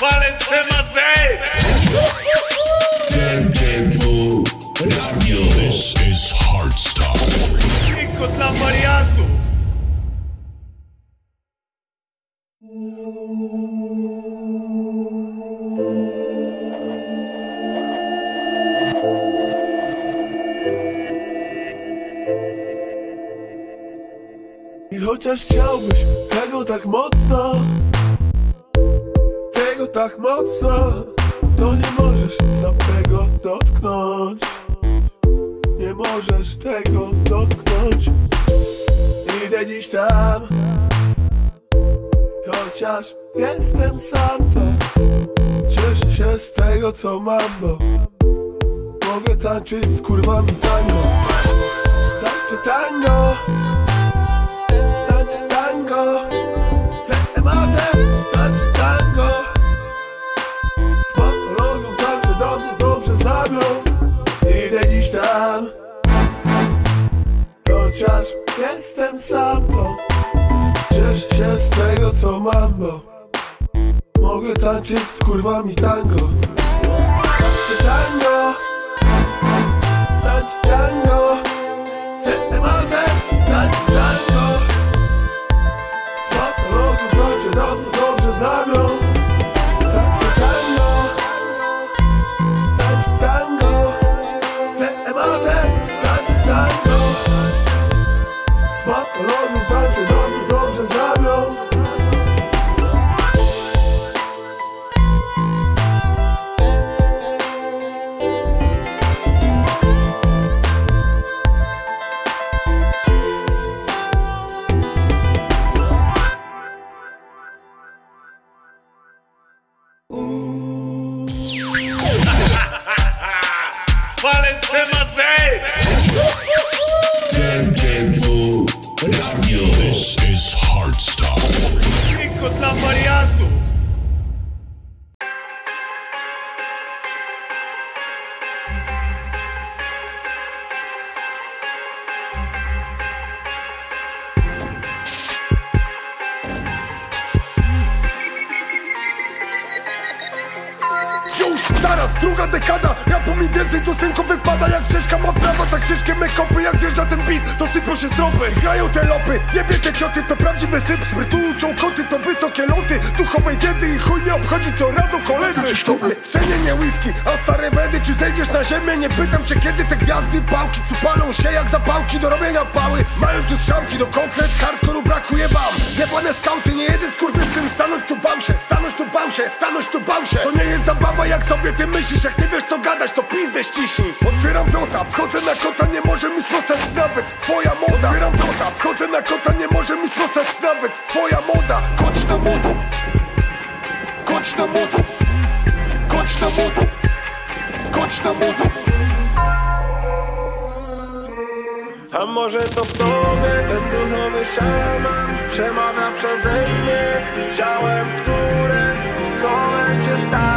Valentema Zej! DMW Radio. This is Hardstyle. Tylko dla wariantów! Chciałbyś tego tak mocno? Tego tak mocno dla tak ciężkie mekopy Jak wjeżdża ten beat, to sypią się stropy. Grają te lopy, jebie te cioty To prawdziwy syp, smyrtu uczą koty To wysokie loty, duchowej wiedzy I chuj mnie obchodzi co radzą koledzy. Cenię nie whisky, a stare wedy. Czy zejdziesz na ziemię? Nie pytam cię kiedy te gwiazdy Pałki co palą się jak zapałki Do robienia pały. Mają tu strzałki do konkret Hardkoru brakuje wam. Jebane skauty, nie jeden skurwysyn Stanąć tu bał się, stanąć tu bał się Stanąć tu bał się. To nie jest zabawa jak sobie ty myślisz. Jak nie wiesz co gadać to pizdę ściśnij. Otwieram wrota, wchodzę na kota Nie może mi sprostać nawet. Twoja moda. Otwieram wrota, wchodzę na kota Nie może mi sprostać nawet. Twoja moda. Kocz na modu. Kocz na modu. Kocz na modu. Kocz na modu. A może to w tobie ten duchowy szaman Przemawia przeze mnie? Ciałem, które słowem się staje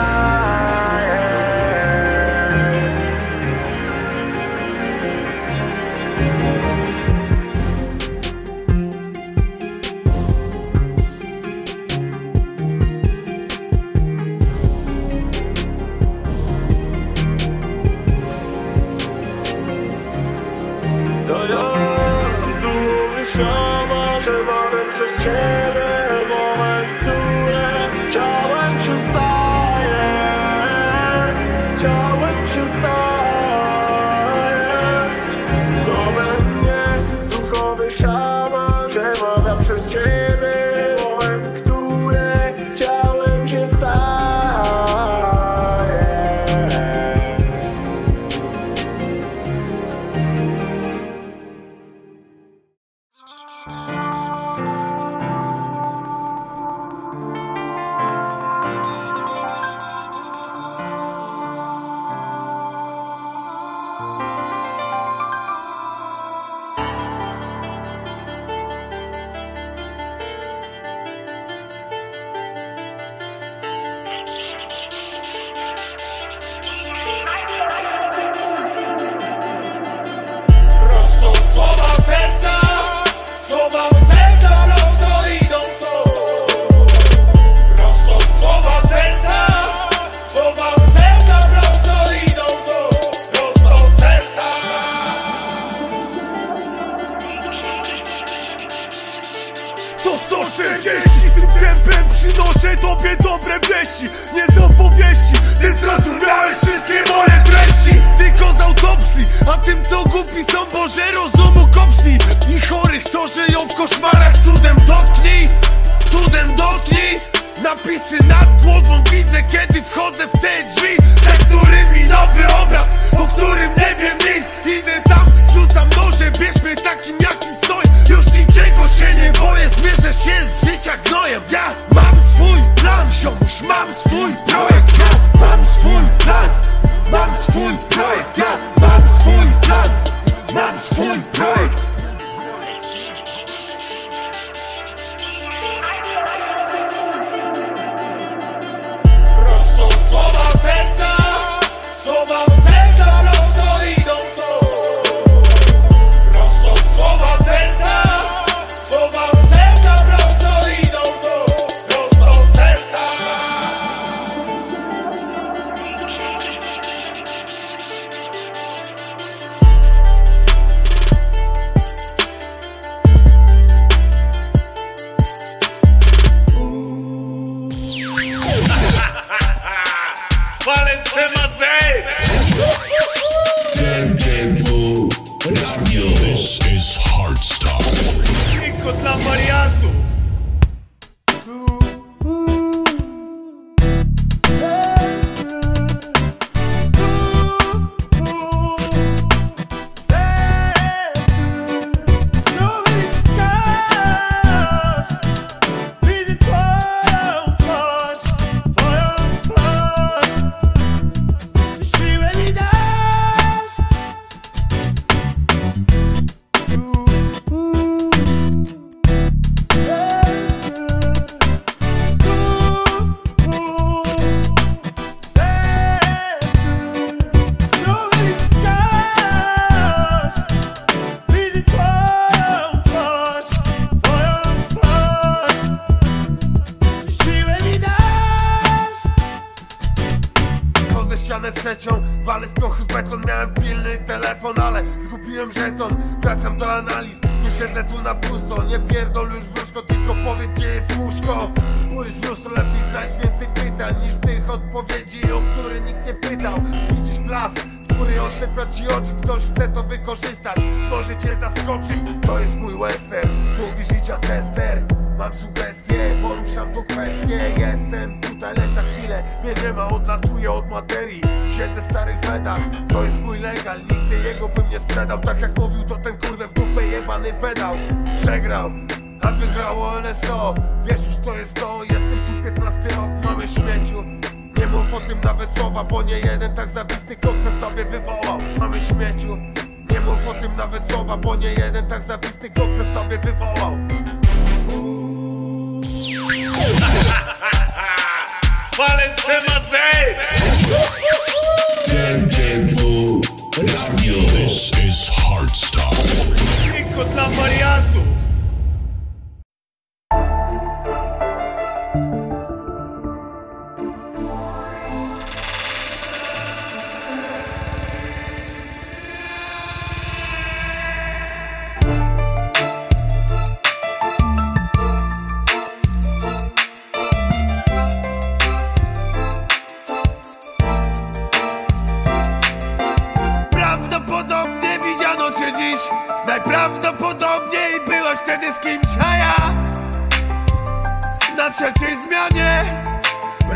trzeciej zmianie.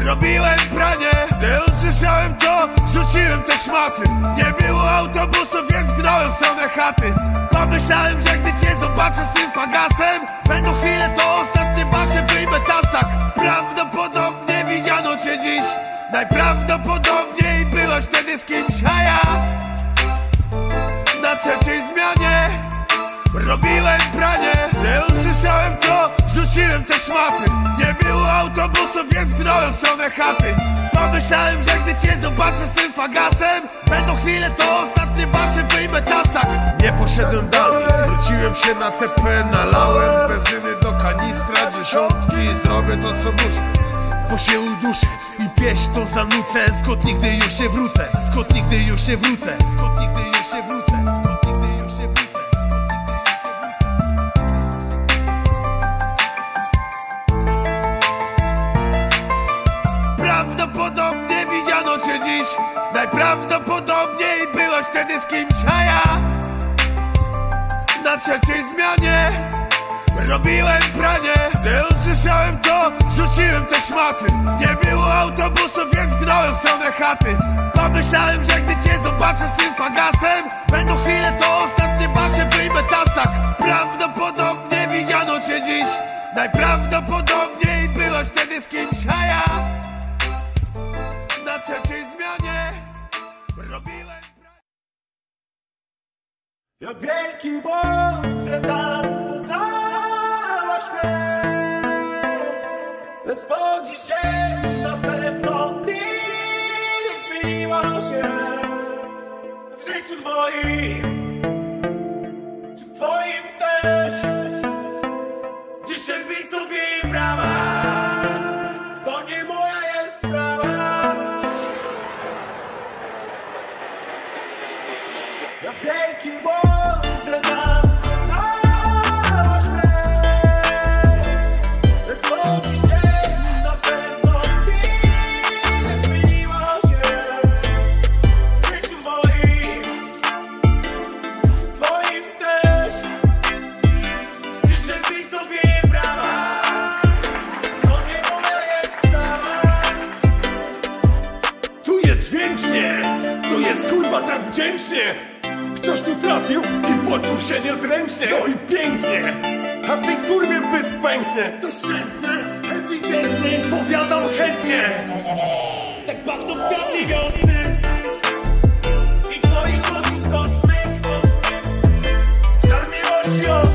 Robiłem pranie, gdy usłyszałem to, rzuciłem te szmaty. Nie było autobusów, więc gnałem w stronę chaty. Pomyślałem, że gdy cię zobaczę z tym fagasem Będą chwile, to ostatnie wasze wyjmę tasak. Prawdopodobnie widziano cię dziś. Najprawdopodobniej byłaś wtedy z kimś, a ja Na trzeciej zmianie. Robiłem pranie, gdy usłyszałem to, Rzuciłem te szmaty. Nie było autobusów, więc gnąłem w stronę chaty. Pomyślałem, że gdy cię zobaczę z tym fagasem Będą chwile, to ostatnie wasze wyjmę tasak. Nie poszedłem dalej, wróciłem się na CP Nalałem benzyny do kanistra dziesiątki. Zrobię to co muszę bo się uduszę. I pieśń to zanucę. Skąd nigdy już się wrócę, skąd nigdy już się wrócę? Skąd nigdy już się wrócę? Prawdopodobnie i byłaś wtedy z kimś, a ja Na trzeciej zmianie Robiłem pranie. Gdy usłyszałem to, rzuciłem te szmaty. Nie było autobusów, więc gnąłem w stronę chaty. Pomyślałem, że gdy cię zobaczę z tym fagasem Będą chwile, to ostatnie wasze wyjmę tasak. Prawdopodobnie widziano cię dziś. Najprawdopodobniej byłaś wtedy z kimś, a ja Na trzeciej Jak wielki Boże tak poznałaś mnie, lecz budzisz się na pewno Ty nie zmieniła się. W życiu moim, czy w Twoim ręcznie Ktoś tu trafił i poczuł się niezręcznie. No i pięknie, a ty kurwie pysk pęknie. Doszczętny, ewidentnie, powiadam chętnie. Tak bardzo kwiatki wiosny. I twoich głosów kosmy Żar miłości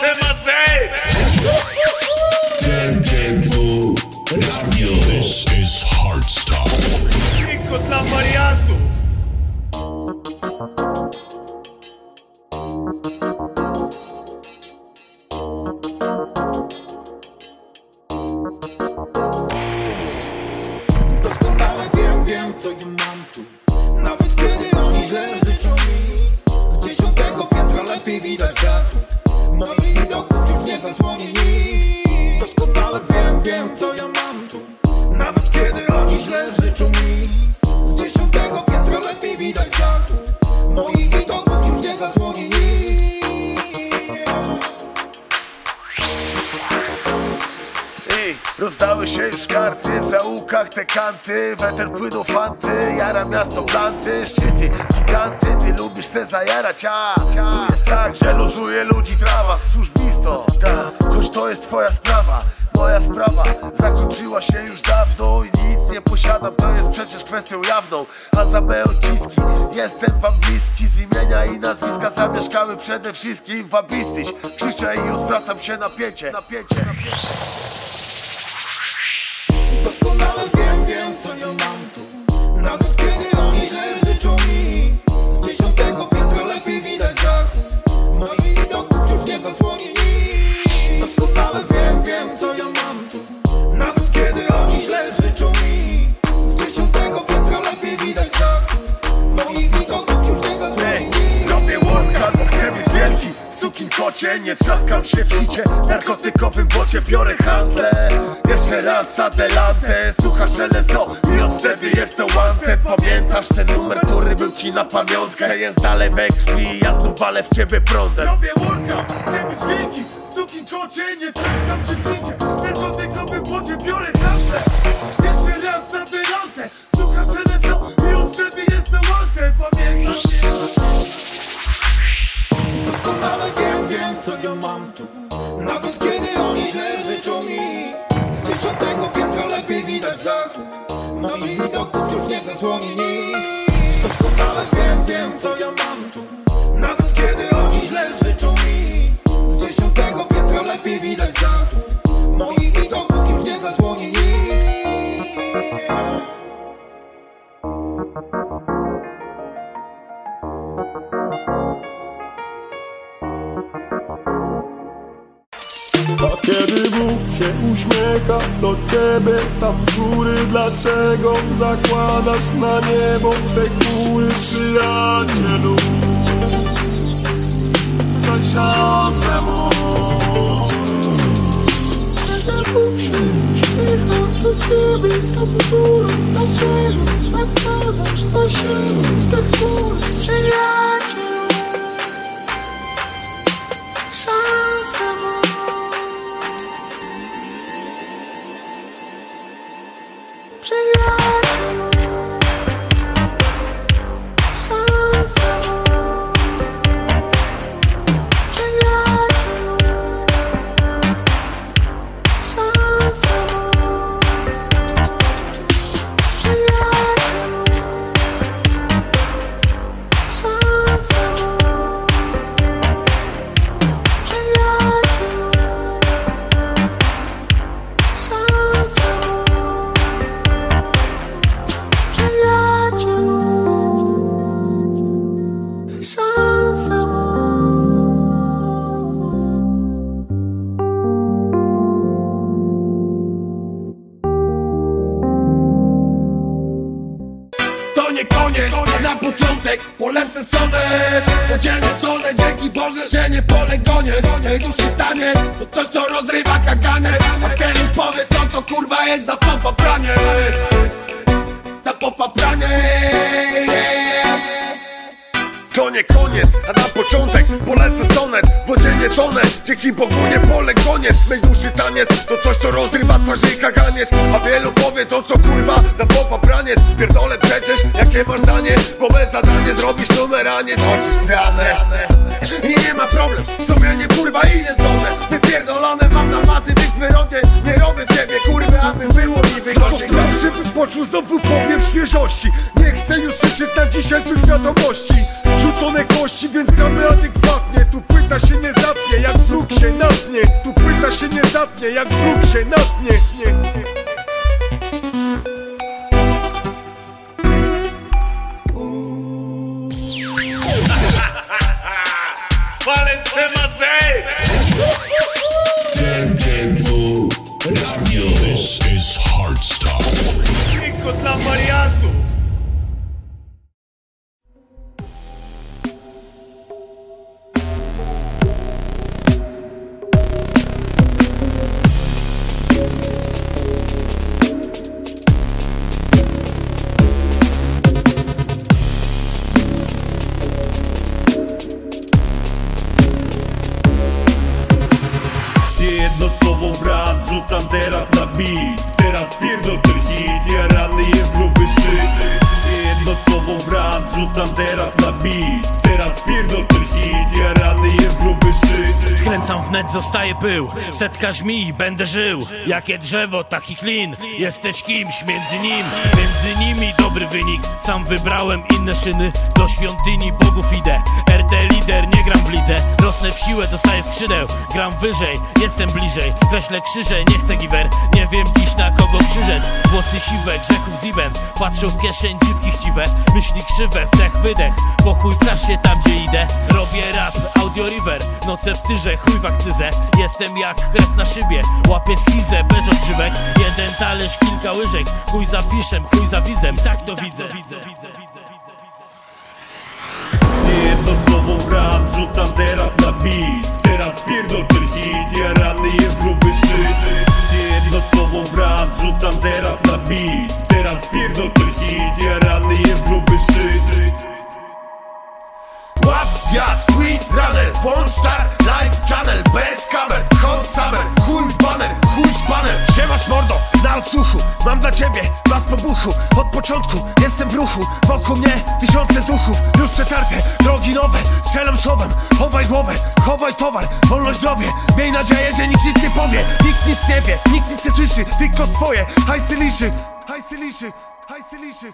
Valentina Zay! Turntable Radio. This is Hardstyle. Tylko dla wariantów! Se zajarać, a Tu jest tak, że luzuje ludzi trawa Służbisto, ta Choć to jest twoja sprawa Moja sprawa. Zakończyła się już dawno I nic nie posiadam, to jest przecież kwestią jawną. A za me odciski jestem wam bliski Z imienia i nazwiska zamieszkały przede wszystkim wabistyś Krzyczę i odwracam się napięcie Napięcie, napięcie Doskonale wiem, wiem co ja mam tu. Nawet kiedy oni źle widoków już nie kocie, nie trzaskam się w sicie. Narkotykowym bocie biorę handlę Jeszcze raz adelante Słuchasz LSO i od wtedy jest to wanted Pamiętasz ten numer, który był ci na pamiątkę? Jest dalej we krwi, ja znów walę w ciebie prądem. Robię worka, chcę być wielki Sukin kocie, nie trzaskam się w sicie. Narkotykowym bocie biorę handlę Jeszcze raz adelante Słuchasz LSO i od wtedy jest to wanted Pamiętasz? Doskonale wiem, zasłoni nikt. Doskonale wiem, wiem co ja mam tu. Nawet kiedy oni źle życzą mi. Z dziesiątego piętra lepiej widać zachód. Moich widoków już nie zasłoni nikt kiedy Bóg się uśmiecha do ciebie tam w góry Dlaczego zakładasz na niebo te góry przyjacielu? To szansę mu Kiedy Bóg się uśmiecha do ciebie tam w góry Dlaczego zakładasz na siebie te góry przyjacielu? Będę żył. Jakie drzewo, taki klin Jesteś kimś między nim. Między nimi dobry wynik. Sam wybrałem inne szyny. Do świątyni bogów idę. RT lider, nie gram w lidze. Rosnę w siłę, dostaję skrzydeł. Gram wyżej, jestem bliżej. Kreślę krzyże, nie chcę giver Nie wiem dziś na kogo krzyżeć Włosy siwe, grzechów zibem Patrzą w kieszeń dziwki chciwe. Myśli krzywe, wdech, wydech. Pochuj, prasz się tam gdzie idę. Robię rap, audio river. Noce w tyrze, chuj w akcyzę. Jestem jak krew na szybie. Łapię schizę bez odżywek Jeden talerz, kilka łyżek. Chuj za fiszem, chuj za wizem. Tak to widzę brat, rzucam teraz na beat. Teraz pierdol ten hit, jarany jest gruby szczyt. Jedno słowo brat, rzucam teraz na beat. Teraz pierdol ten hit, jarany jest gruby szczyt. Łap wiatr, Queen Runner Włącz star, live channel Bez kamer, hot summer Chuj chuj z banner Siemasz mordo, na odsłuchu. Mam dla ciebie was po buchu. Od początku jestem w ruchu. Wokół mnie tysiące duchów. Już przetarte, drogi nowe. Strzelam słowem, chowaj głowę Chowaj towar, wolność zdrowie Miej nadzieję, że nikt nic nie powie. Nikt nic nie wie, nikt nic nie słyszy. Tylko swoje, hajsy liczy. Hajsy liczy, hajsy liczy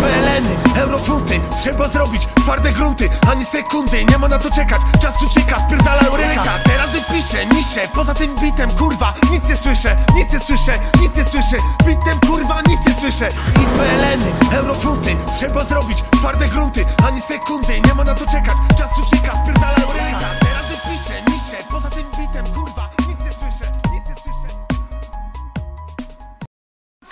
PLN-y, eurofunty Trzeba zrobić twarde grunty Ani sekundy, nie ma na to czekać Czas ucieka, spierdala eureka Teraz wypiszę, niszę Poza tym bitem, kurwa, nic nie słyszę Nic nie słyszę, nic nie słyszę. Bitem, kurwa, nic nie słyszę. I PLN-y, eurofunty Trzeba zrobić twarde grunty Ani sekundy, nie ma na to czekać Czas ucieka, spierdala eureka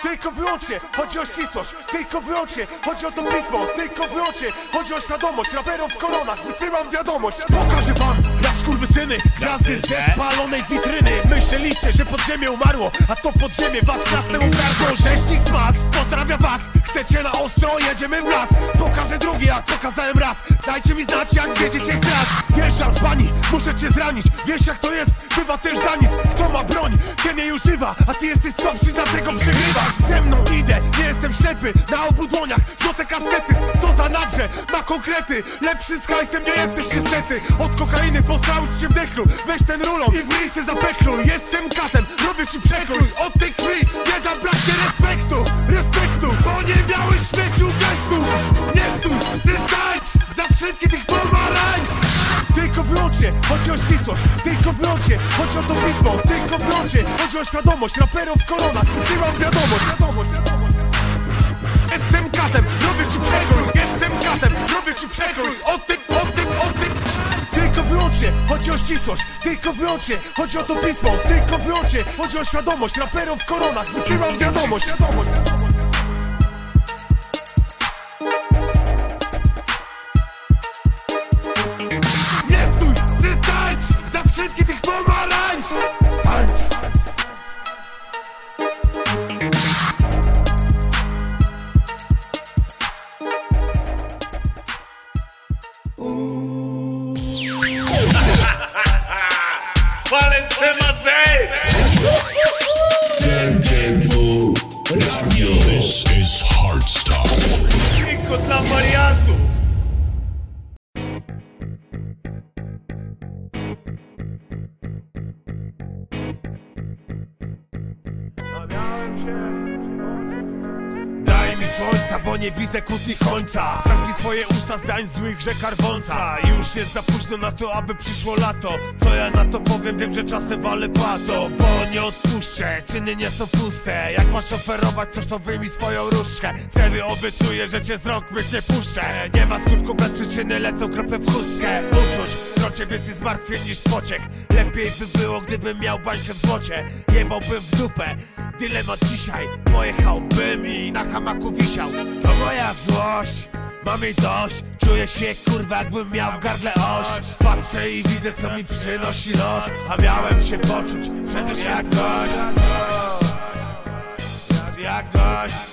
Tylko wyłącznie chodzi o ścisłość. Tylko wyłącznie chodzi o to pismo. Tylko wyłącznie chodzi o świadomość. Raperów w koronach wysyłam wiadomość. Pokażę wam rap skurwysyny Gwiazdy z spalonej witryny. Myśleliście, że podziemie umarło A to podziemie was klasne ukradło Rzeźnik smak, pozdrawia was. Chcecie na ostro, jedziemy w las. Pokażę drugi, jak pokazałem raz. Dajcie mi znać, jak zjedziecie strat Wjeżdżam z bani, muszę cię zranić. Wiesz jak to jest, bywa też za nic. Kto ma broń, ten jej używa A ty jesteś słabszy, dlatego przegrywasz Ze mną idę, nie jestem ślepy Na obu dłoniach, złote kasety To za nadrze, ma konkrety Lepszy z hajsem nie jesteś niestety. Od kokainy posrałeś się w dechlu Weź ten rulon i w lisy zapekluj Jestem katem, robię ci przekrój Od tej krwi nie zabraknie respektu Respektu, bo nie miałeś śmieciu gestów Nie stój, ty tańcz Za wszystkich tych pomarańcz tylko wyłącznie chodzi o ścisłość. Tylko wyłącznie chodzi o to pismo. Tylko wyłącznie chodzi o świadomość Raperów w koronach. Wysyłam wiadomość Wiadomość, wiadomość. Jestem katem, robię ci przekrój. Jestem katem, robię ci przekrój. O tym, o tym, o tym. Tylko wyłącznie chodzi o ścisłość. Tylko wyłącznie chodzi o to pismo. Tylko wyłącznie chodzi o świadomość Raperów w koronach. Wysyłam wiadomość Wiadomość, Tylko dla wariantów mi słońca, bo nie widzę kłótni końca. Zamknij swoje usta zdań złych, że karwąca. Już jest za późno na to, aby przyszło lato. To ja na to powiem, wiem, że czasem walę pato. Bo nie odpuszczę, czyny nie są puste. Jak masz oferować coś, to wyjmij swoją różdżkę. Wtedy obiecuję, że cię z rąk nie puszczę. Nie ma skutku bez przyczyny, lecą kropę w chustkę. Uczuć, krocie więcej zmartwień niż pociek Lepiej by było, gdybym miał bańkę w złocie. Jebałbym w dupę. Dylemat dzisiaj. Pojechałbym i hamaku wisiał. To moja złość Mam jej dość. Czuję się kurwa jakbym miał w gardle oś. Patrzę i widzę co mi przynosi los. A miałem się poczuć przecież jak gość. Jak gość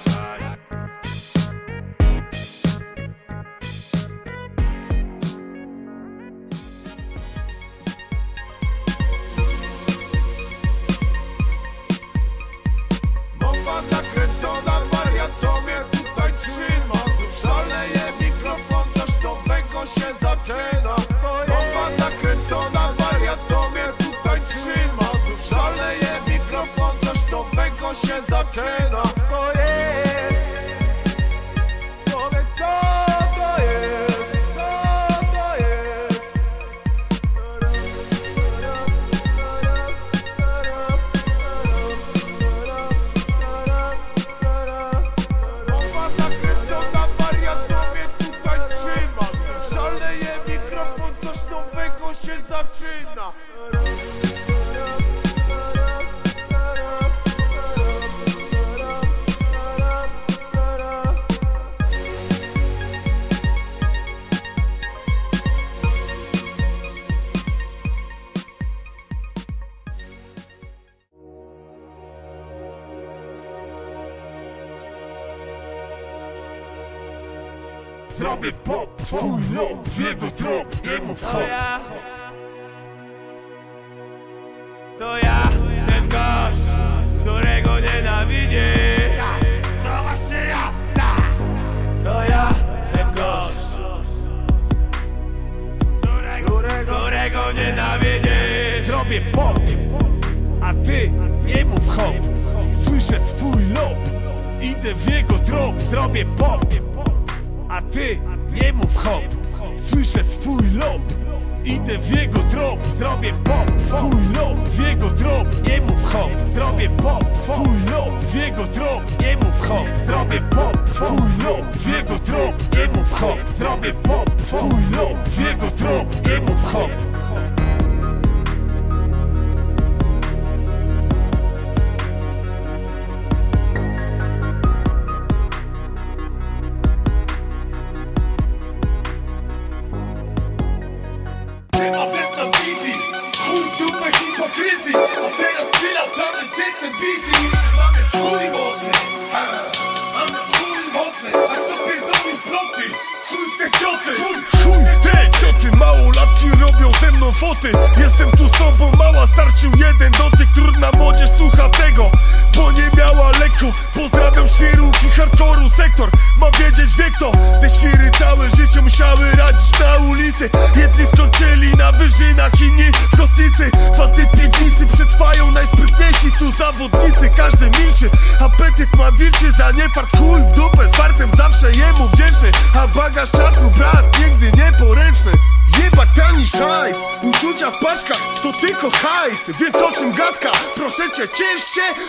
zaczyna Bomba nakręcona, wariat to mnie tutaj trzyma. Szaleje mikrofon, coś nowego się zaczyna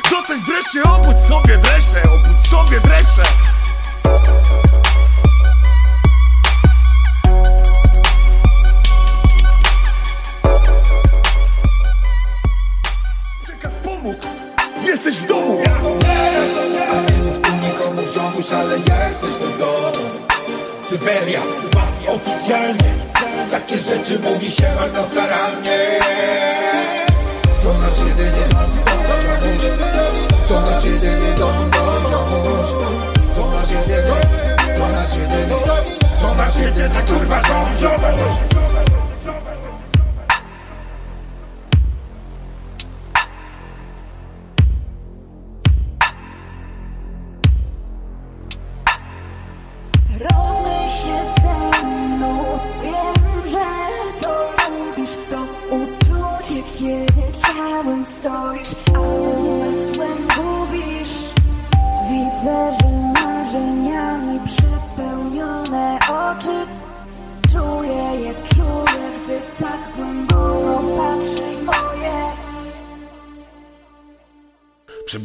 Doceń wreszcie, obudź sobie dreszcze, obudź sobie Przekaz pomógł, jesteś w domu. Nie mów tu nikomu w ciągu, ale jesteś do domu. Syberia, oficjalnie. Takie rzeczy mówi się bardzo starannie To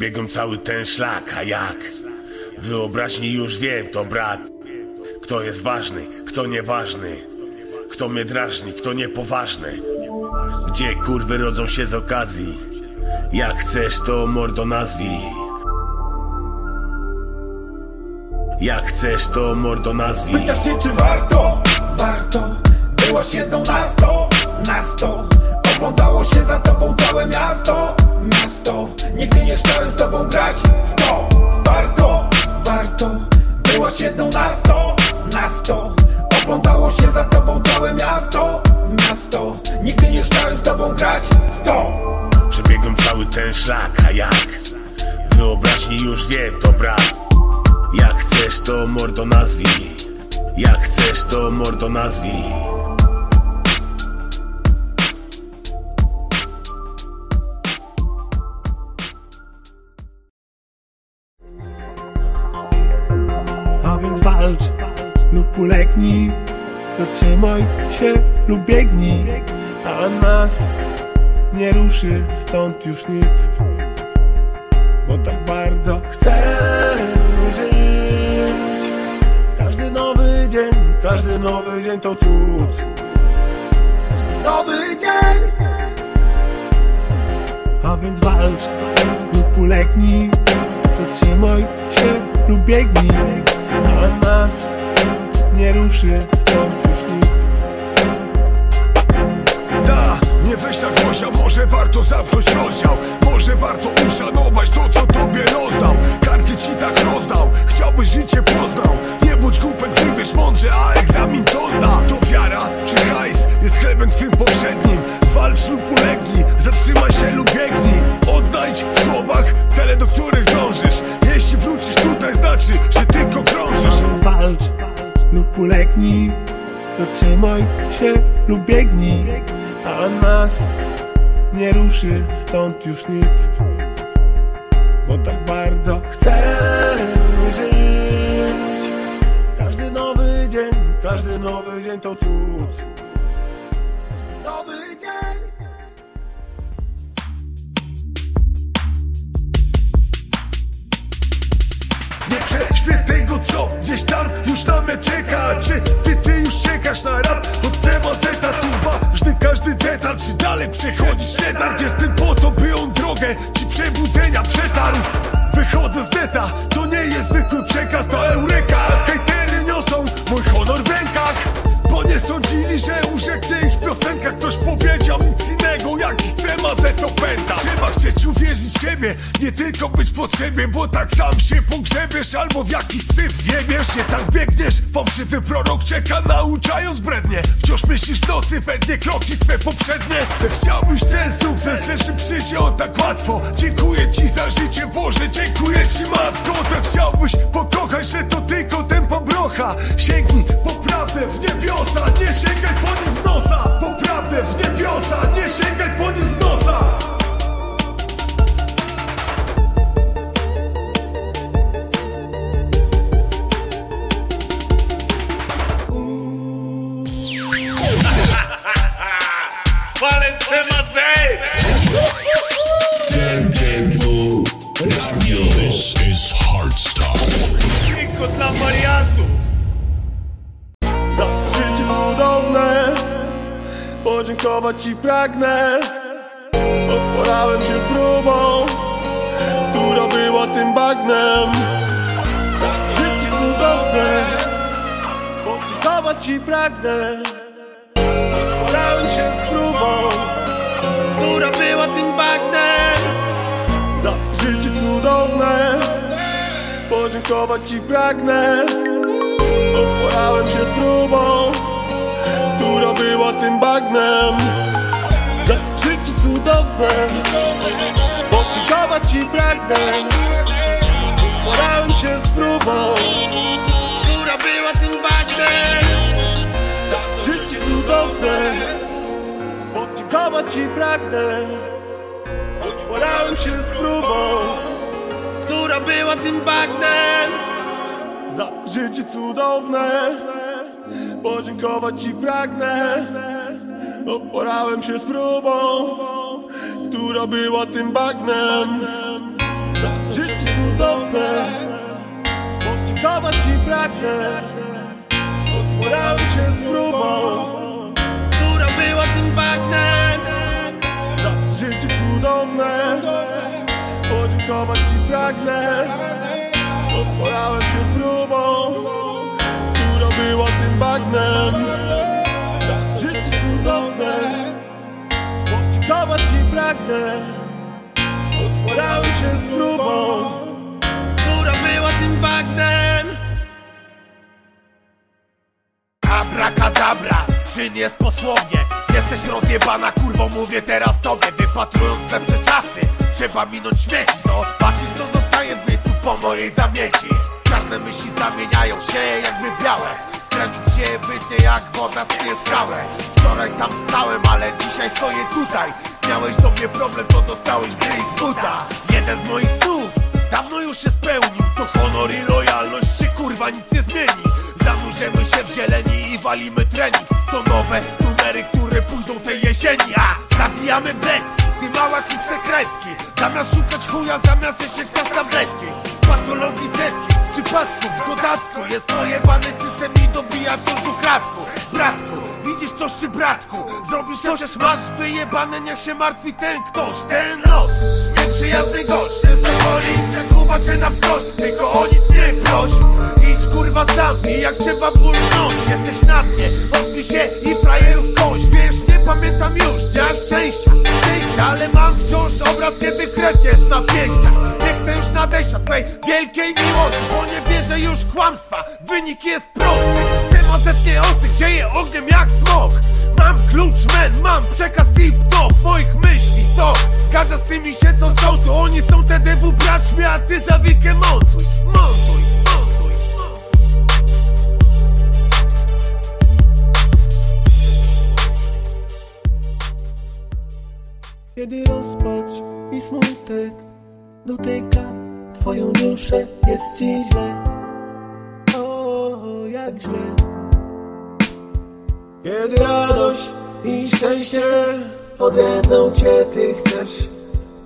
Przebiegłem cały ten szlak, a jak? Wyobraźni już wiem, to brat. Kto jest ważny, kto nieważny? Kto mnie drażni, kto niepoważny? Gdzie kurwy rodzą się z okazji? Jak chcesz to mordo nazwij. Jak chcesz to mordo nazwij. Pytasz się czy warto, warto. Byłaś jedną na sto, na sto. Oglądało się za tobą całe miasto, miasto. Nigdy nie chciałem z tobą grać w to. Warto, warto Byłaś jedną na sto, na sto. Oglądało się za tobą całe miasto, miasto. Nigdy nie chciałem z tobą grać w to. Przebiegłem cały ten szlak, a jak? Wyobraźni już wiem, to brat Jak chcesz to mordo nazwij. Jak chcesz to mordo nazwij ulegnij Dotrzymaj się lub biegnij A nas nie ruszy stąd już nic. Bo tak bardzo chcemy żyć. Każdy nowy dzień, każdy nowy dzień to cud. Nowy dzień. A więc walcz lub ulegnij. Dotrzymaj się lub biegnij A nas nie ruszy stąd już nic. Da, nie weź tak głośno, może warto zamknąć rozdział. Może warto uszanować to, co tobie rozdał Karty ci tak rozdał, chciałbyś życie poznał. Nie bądź głupek, wybierz mądrze, a egzamin to zda To wiara czy hajs jest chlebem twym powszednim? Walcz lub ulegnij, zatrzymaj się lub biegnij. Odnajdź w słowach cele, do których dążysz. Jeśli wrócisz tutaj, znaczy, że tylko krążysz. Walcz lub ulegnij Dotrzymaj się lub biegnij A nas nie ruszy stąd już nic. Bo tak bardzo chcemy żyć. Każdy nowy dzień, każdy nowy dzień to cud co? Gdzieś tam już na mnie czeka. Czy ty, ty już czekasz na rap? Od zeta Tu ważny każdy detal Czy dalej przechodzisz letarg Jestem po to by on drogę ci przebudzenia przetarł. Wychodzę z neta, to nie jest zwykły przekaz To eureka, hejtery niosą mój honor w rękach. Bo nie sądzili, że urzeknie ich piosenka Ktoś powiedział nic innego, jak ich chce ma to pęta. Trzeba chcieć uwierzyć siebie, nie tylko być pod siebie Bo tak sam się pogrzebiesz albo w jakiś syf wiebiesz Nie tak biegniesz, fałszywy prorok czeka nauczając brednie. Wciąż myślisz w nocy, wednie kroki swe poprzednie. Chciałbyś ten sukces, lecz nie przyjdzie on tak łatwo. Dziękuję ci za życie Boże, dziękuję ci matko. Tak chciałbyś pokochać, że to tylko tempo brocha. Sięgnij po prawdę w niebiosa, nie sięgaj po nic z nosa Po prawdę w niebiosa, nie sięgaj po nic nosa Radio. This is Heartstop. Tylko dla wariantów! Podziękować ci pragnę. Odporałem się z próbą Która była tym bagnem. Życie cudowne Podziękować ci pragnę. Odporałem się z próbą Która była tym bagnem. Za życie cudowne Podziękować ci pragnę. Odporałem się z próbą Która była tym bagnem. Za życie cudowne Podziękować ci pragnę. Odporałem się z próbą Która była tym bagnem. Za życie cudowne Podziękować ci pragnę. Odporałem się z próbą Która była tym bagnem. Za życie cudowne Podziękować ci pragnę. Odporałem się z próbą Która była tym bagnem. Za życie cudowne Podziękować ci pragnę. Odporałem się z próbą Która była tym bagnem. Za życie cudowne Podziękować ci pragnę. Odporałem się z próbą bagnem. Życie cudowne Podziękować ci pragnę Odporałem się z próbą Która była tym bagnem. Abracadabra, czyn jest posłownie Jesteś rozjebana, kurwo, mówię teraz tobie. Wypatrując lepsze czasy, trzeba minąć śmieci. No, patrzysz co zostaje w miejscu po mojej zamieci. Czarne myśli zamieniają się jakby białe Trening się wytnie jak woda tnie skałę Wczoraj tam stałem, ale dzisiaj stoję tutaj. Miałeś do mnie problem, to dostałeś w ryj z buta. Jeden z moich snów dawno już się spełnił. To honor i lojalność się kurwa nic nie zmieni. Zanurzymy się w zieleni i walimy trening To nowe numery, które pójdą tej jesieni. A zabijamy bledki, ty mała sekretki Zamiast szukać chuja, zamiast jeść jak tabletki Patologii setki, przypadków w dodatku Jest pojebany system i dobija wciąż do kratku. Bratku, widzisz coś czy bratku? Zrobisz coś, przecież masz wyjebane Niech się martwi ten ktoś, ten los. Nieprzyjazny gość, ten woli Przekuwa cię na wskroś, tylko o nic nie proś. Idź kurwa sam i jak trzeba bulnąć Jesteś na dnie, odbij się i frajerów kość. Wiesz, nie pamiętam już dnia Szczęścia, ale mam wciąż obraz, kiedy krew jest na pięściach. Nie chcę już nadejścia twej wielkiej miłości Bo nie wierzę już kłamstwa, wynik jest prosty. Temat zetnie ostrych, zieje ogniem jak smok. Mam klucz, men, mam przekaz tip-top moich myśli, to Zgadza z tymi się, co są tu. Oni są TDW braćmi, a ty za wikę montuj Montuj, montuj, Kiedy rozpacz i smutek dotyka Twoją duszę, jest ci źle. O, jak źle. Kiedy radość i szczęście odwiedzą Cię, Ty chcesz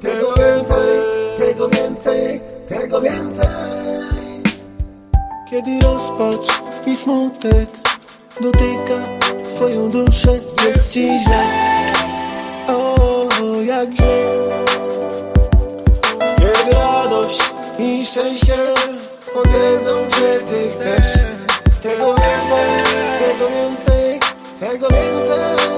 Tego więcej, tego więcej, tego więcej. Kiedy rozpacz i smutek dotyka Twoją duszę, jest ci źle. O, jak źle Kiedy radość i szczęście odwiedzą cię, ty chcesz Tego więcej, tego więcej, tego więcej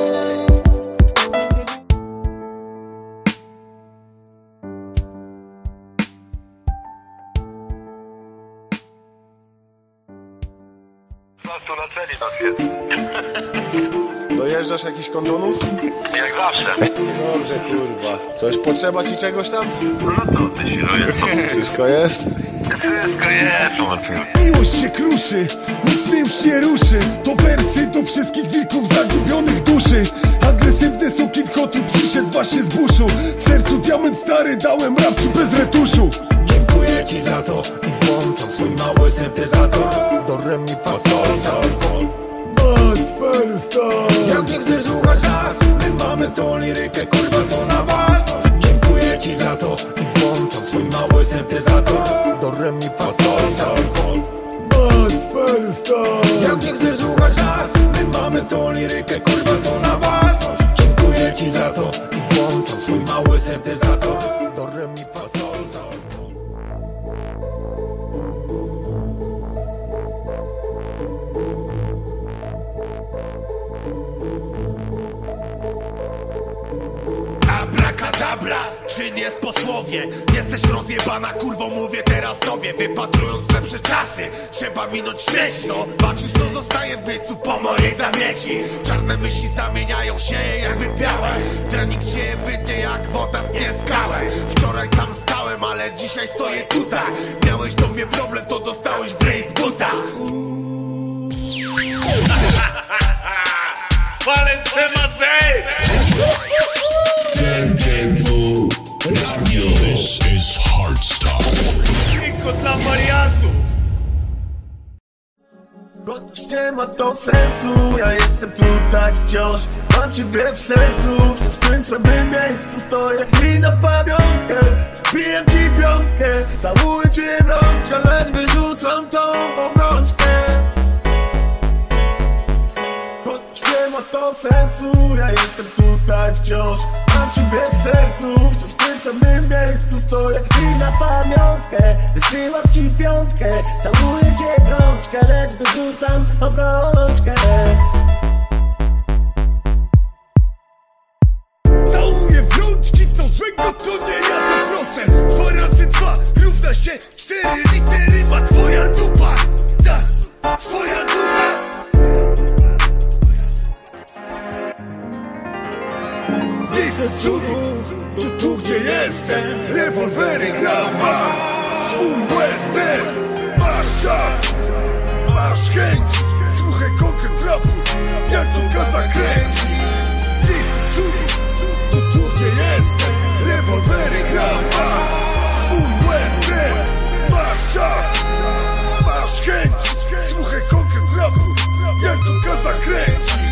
Dojeżdżasz jakichś kondonów? Jak zawsze. Dobrze, kurwa. Coś potrzeba ci czegoś tam? No to ty się Wszystko jest? Wszystko jest, Marcin. Miłość się kruszy, nic mnie już nie ruszy To wersy do wszystkich wilków zagubionych duszy Agresywny sukin kotu przyszedł właśnie z buszu W sercu diament stary, dałem rapci bez retuszu Dziękuję ci za to i włączam swój mały syntezator Do re mi fa sol sol Bad my mamy tą lirykę, kurwa to na was. Dziękuję ci za to i włączam swój mały syntezator. Do re mi fa sol star Jak nie chcesz słuchać nas, my mamy tą lirykę, kurwa Abracadabra, czyn jest posłowie? Jesteś rozjebana, kurwo, mówię teraz tobie. Wypatrując lepsze czasy, trzeba minąć śmieć No, patrzysz co zostaje w miejscu po mojej zamieci. Czarne myśli zamieniają się jakby białe Trening się wytnie jak woda tnie skałę Wczoraj tam stałem, ale dzisiaj stoję tutaj. Miałeś do mnie problem, to dostałeś w ryj z buta Hardstyle. Tylko dla wariatów. Godność nie ma to sensu, ja jestem tu tak wciąż Mam ciebie w sercu, wciąż w tym samym miejscu Stoję i na pamiątkę, wbijam ci piątkę Całuję cię w rączkę, lecz wyrzucam tą obrączkę Choć nie ma to sensu Ja jestem tutaj wciąż. Mam ciebie w sercu Wciąż w tym samym miejscu. Stoję I na pamiątkę Wysyłam ci piątkę. Całuję cię w rączkę Lecz wyrzucam obrączkę. Całuję w rączki, co złego to nie ja to proste Dwa razy dwa równa się cztery litery. Ma twoja dupa Tak, twoja dupa Miejsce cudów to tu gdzie jestem Rewolwery gram, swój western Masz czas, masz chęć. Słuchaj konkret rapu, jak to gaza kręci. Miejsce cudów to tu gdzie jestem Rewolwery gram, swój western Masz czas, masz chęć. Słuchaj konkret rapu, jak to gaza kręci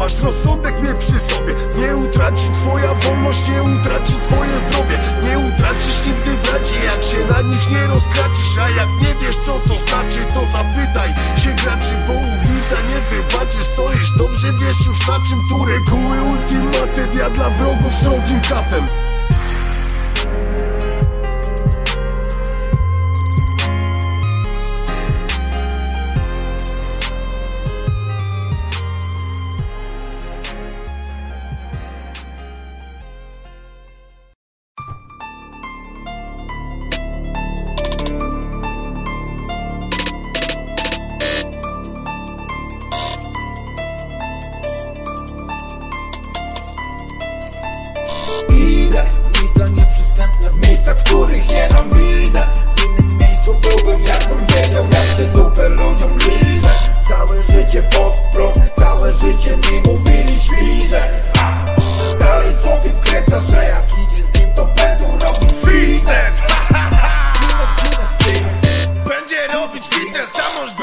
masz rozsądek mnie przy sobie. Nie utraci twoja wolność, nie utraci twoje zdrowie. Nie utracisz nigdy braci, jak się na nich nie rozkracisz. A jak nie wiesz co to znaczy, to zapytaj się graczy Bo ulica nie wybaczy, stoisz dobrze, wiesz już na czym Tu reguły ultimaty, ja dla wrogów srogim katem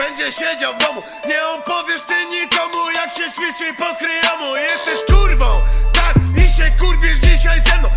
będzie siedział w domu. Nie opowiesz ty nikomu jak się ćwiczy po kryjomu. Jesteś kurwą, tak i się kurwisz dzisiaj ze mną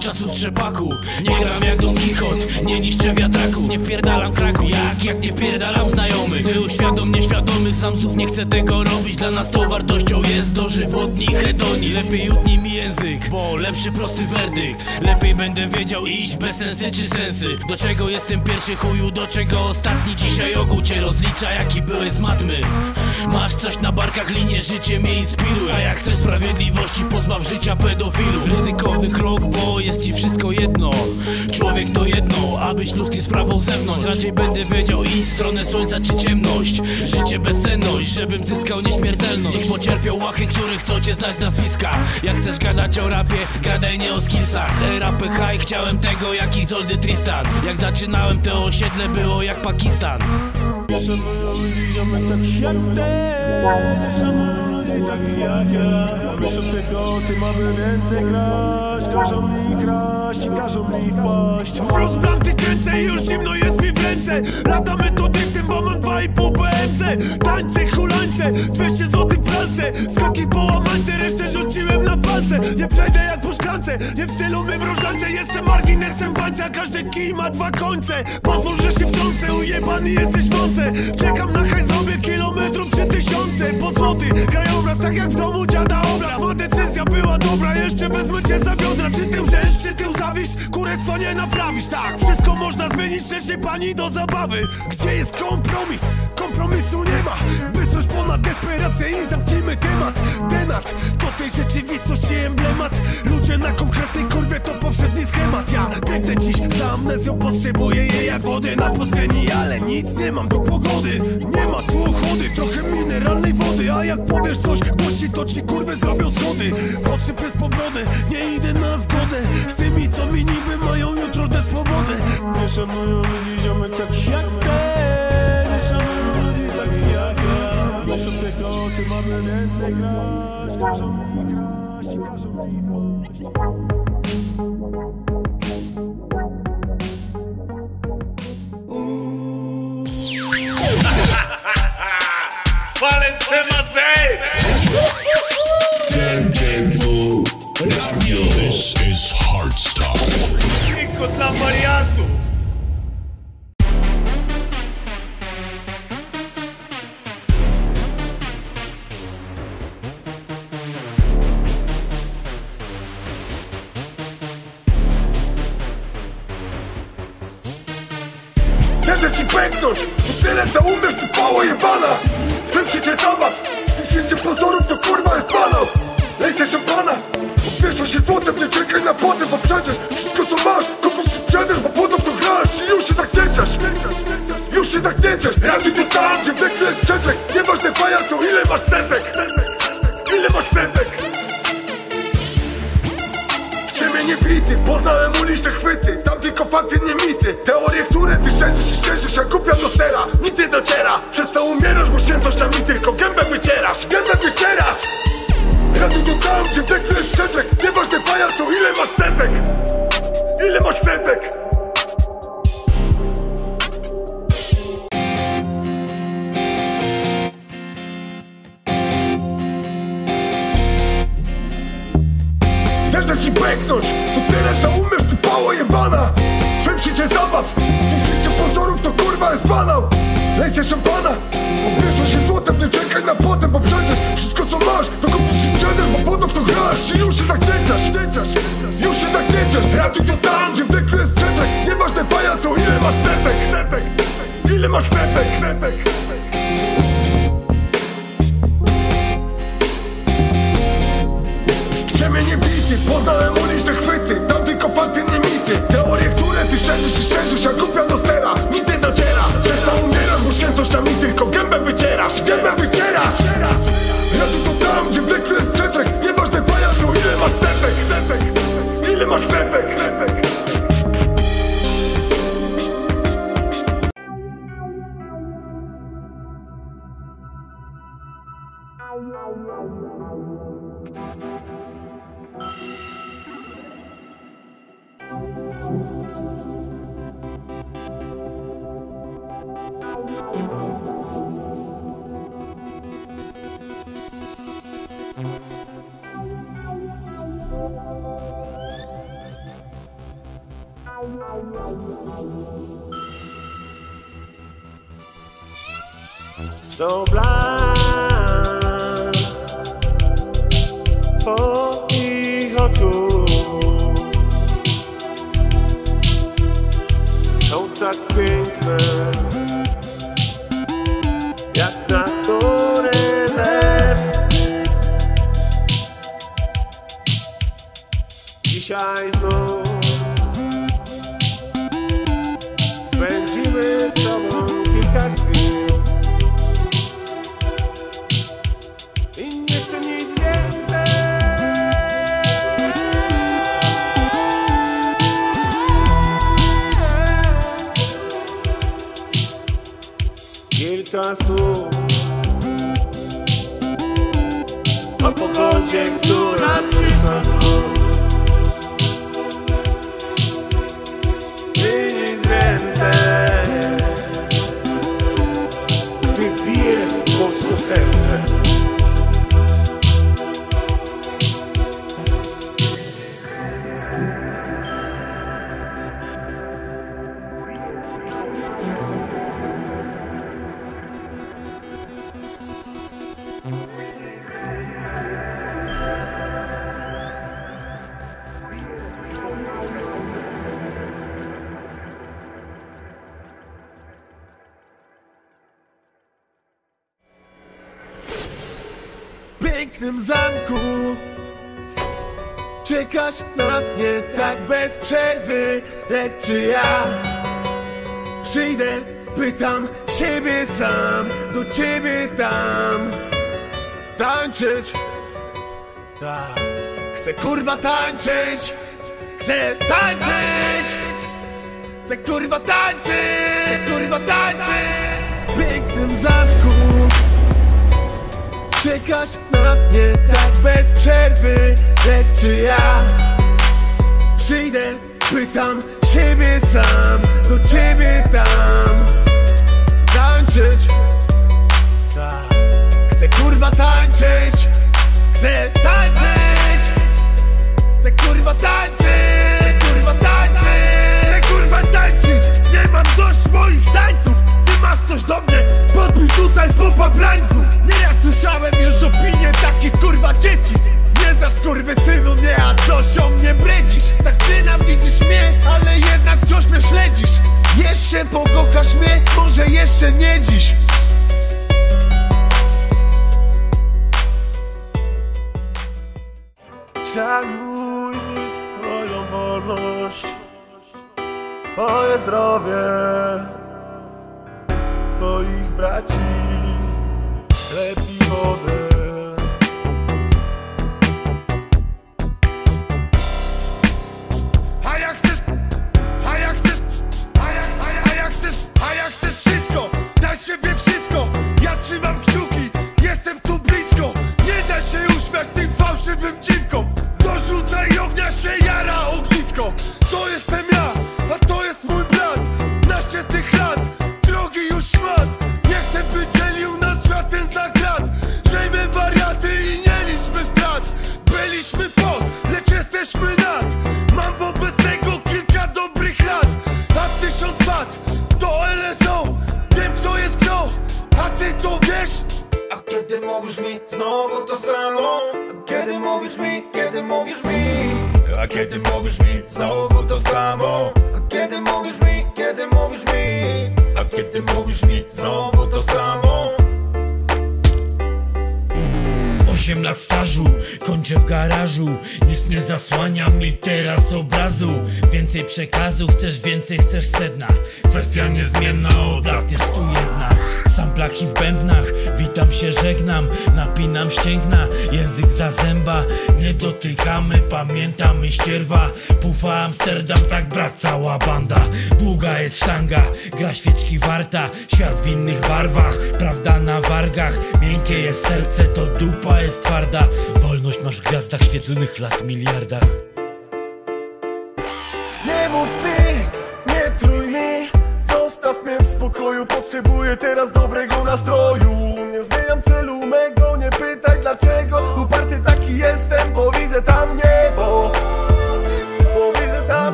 od czasów trzepaku sam nie chcę tego robić Dla nas to wartością jest dożywotni hedoni. Lepiej utnij mi język, bo lepszy prosty werdykt. Lepiej będę wiedział iść bez sensy czy sensy Do czego jestem pierwszy chuju, do czego ostatni? Dzisiaj ogół cię rozlicza, jaki byłeś z matmy. Masz coś na barkach, linie życie mnie inspiruje. A jak chcesz sprawiedliwości, pozbaw życia pedofilu Ryzykowny krok, bo jest ci wszystko jedno. Człowiek to jedno, abyś ludzki sprawą zewnątrz. Raczej będę wiedział iść w stronę słońca czy ciemność. Życie bezsenność, żebym zyskał nieśmiertelność. Niech pocierpią łachy, których chcą cię znać z nazwiska. Jak chcesz gadać o rapie, gadaj nie o skillsach. Rapy high, chciałem tego jak Izoldy Tristan. Jak zaczynałem to osiedle było jak Pakistan. Nie szanują ludzi ziomek takich jak ty Nie szanują ludzi takich jak ja. Wiesz od tego ty mamy więcej grać Każą mi kraść i każą mi wpaść Rozblanty kręcę i już zimno jest mi w ręce. Latamy to driftem, bo mam 2,5 BMC Tańce, hulańce, 200 zł w pralce Skaki po łamańce, resztę rzuciłem na palce. Nie przejdę jak po szklance, nie w stylu my mrożance Jestem marginesem bańca, każdy kij ma dwa końce. Pozwól, że się wtrącę, ujebany jesteś w Czekam na hajs, zrobię kilometrów czy tysiące. Po złoty, krajobraz, tak jak w domu dziada obraz. Ma decyzja była dobra, jeszcze wezmę cię za biodra. Czy ty wrzesz, czy ty zawisz, kurestwo nie naprawisz Tak, wszystko można zmienić, nie pani do zabawy. Gdzie jest kompromis? Kompromisu nie ma. Bystrość ponad desperację i zamknijmy temat. Tenat, to tej rzeczywistości emblemat. Ludzie na konkretnej kurwie to powszedni schemat. Ja biegnę dziś za amnezją, potrzebuję jej jak wody na pustyni Ale nic nie mam do pogody. Nie ma tu ochody, trochę mineralnej wody A jak powiesz coś głośniej, to ci kurwy zrobią schody. Oczy przez pobrodę, nie idę na zgodę. Z tymi co mi niby mają jutro tę swobodę Nie szanują ludzi ziomek takich jak ty Nie szanują ja Wiesz od tego ty mamy więcej grać Każą mi kraść każą mi! Tempo Radio. This is Hardstyle. Tylko dla wariantów! Pęknąć, bo tyle co umiesz ty pało jebana tym świecie zabaw, tym świecie pozorów to kurwa jest banał Lej se szampana, obwieszał się złotem, nie czekaj na potem Bo przecież wszystko co masz, kupisz się sprzedasz Bo po to to grasz. I już się tak nieciasz Już się tak nieciasz, rady to tam, gdzie jest przeczek. Nieważne pajacu, ile masz setek. Ile masz setek Nie bity, poznałem uliczne chwyty Tam tylko fakty, nie mity. Teorie, które ty szerzysz i szczerzysz jak głupia do sera Nic nie dociera, przez co umierasz, bo świętościami tylko gębę wycierasz Gębę wycierasz. Rady to tam, gdzie wdekle jest przeczek Nieważne pajacu, ile masz setek? Ile masz setek ci pęknąć, to tyle co umiesz, ty pało jebana. Twym świecie zabaw, tym świecie pozorów to kurwa jest banał. Lej se szampana, obwieszał się złotem, nie czekaj na potem Bo przecież wszystko co masz, to kupisz i sprzedasz Bo po to w to grasz i już się tak nieciasz Już się tak nieciasz, ratuj to tam, gdzie w deklu jest przeczek. Nieważne pajacu, ile masz setek. Ile masz setek, setek Ciemię nie bity, poznałem uliczne chwyty Tam tylko fakty, nie mity. Teorie, które ty szerzysz i szczerzysz Jak głupia do sera, nic nie dociera. Przez co umierasz, bo świętościami tylko gębę wycierasz Gębę wycierasz. Radu to tam, gdzie w deklu jest przeczek Nieważne pajacu, ile masz setek Ile masz setek, setek garażu. Nic nie zasłania mi teraz obrazu. Więcej przekazu, chcesz więcej, chcesz sedna. Kwestia niezmienna od lat jest tu jedna. W samplach i w bębnach Witam się, żegnam, napinam ścięgna Język za zęba Nie dotykamy, pamiętamy ścierwa. Pufa Amsterdam, tak brat cała banda. Długa jest sztanga, gra świeczki warta. Świat w innych barwach, prawda na wargach. Miękkie jest serce, to dupa jest twarda wolność masz w gwiazdach, świetlnych lat, miliardach. Nie mów ty, nie trój mi Zostaw mnie w spokoju, potrzebuję teraz dobrego nastroju.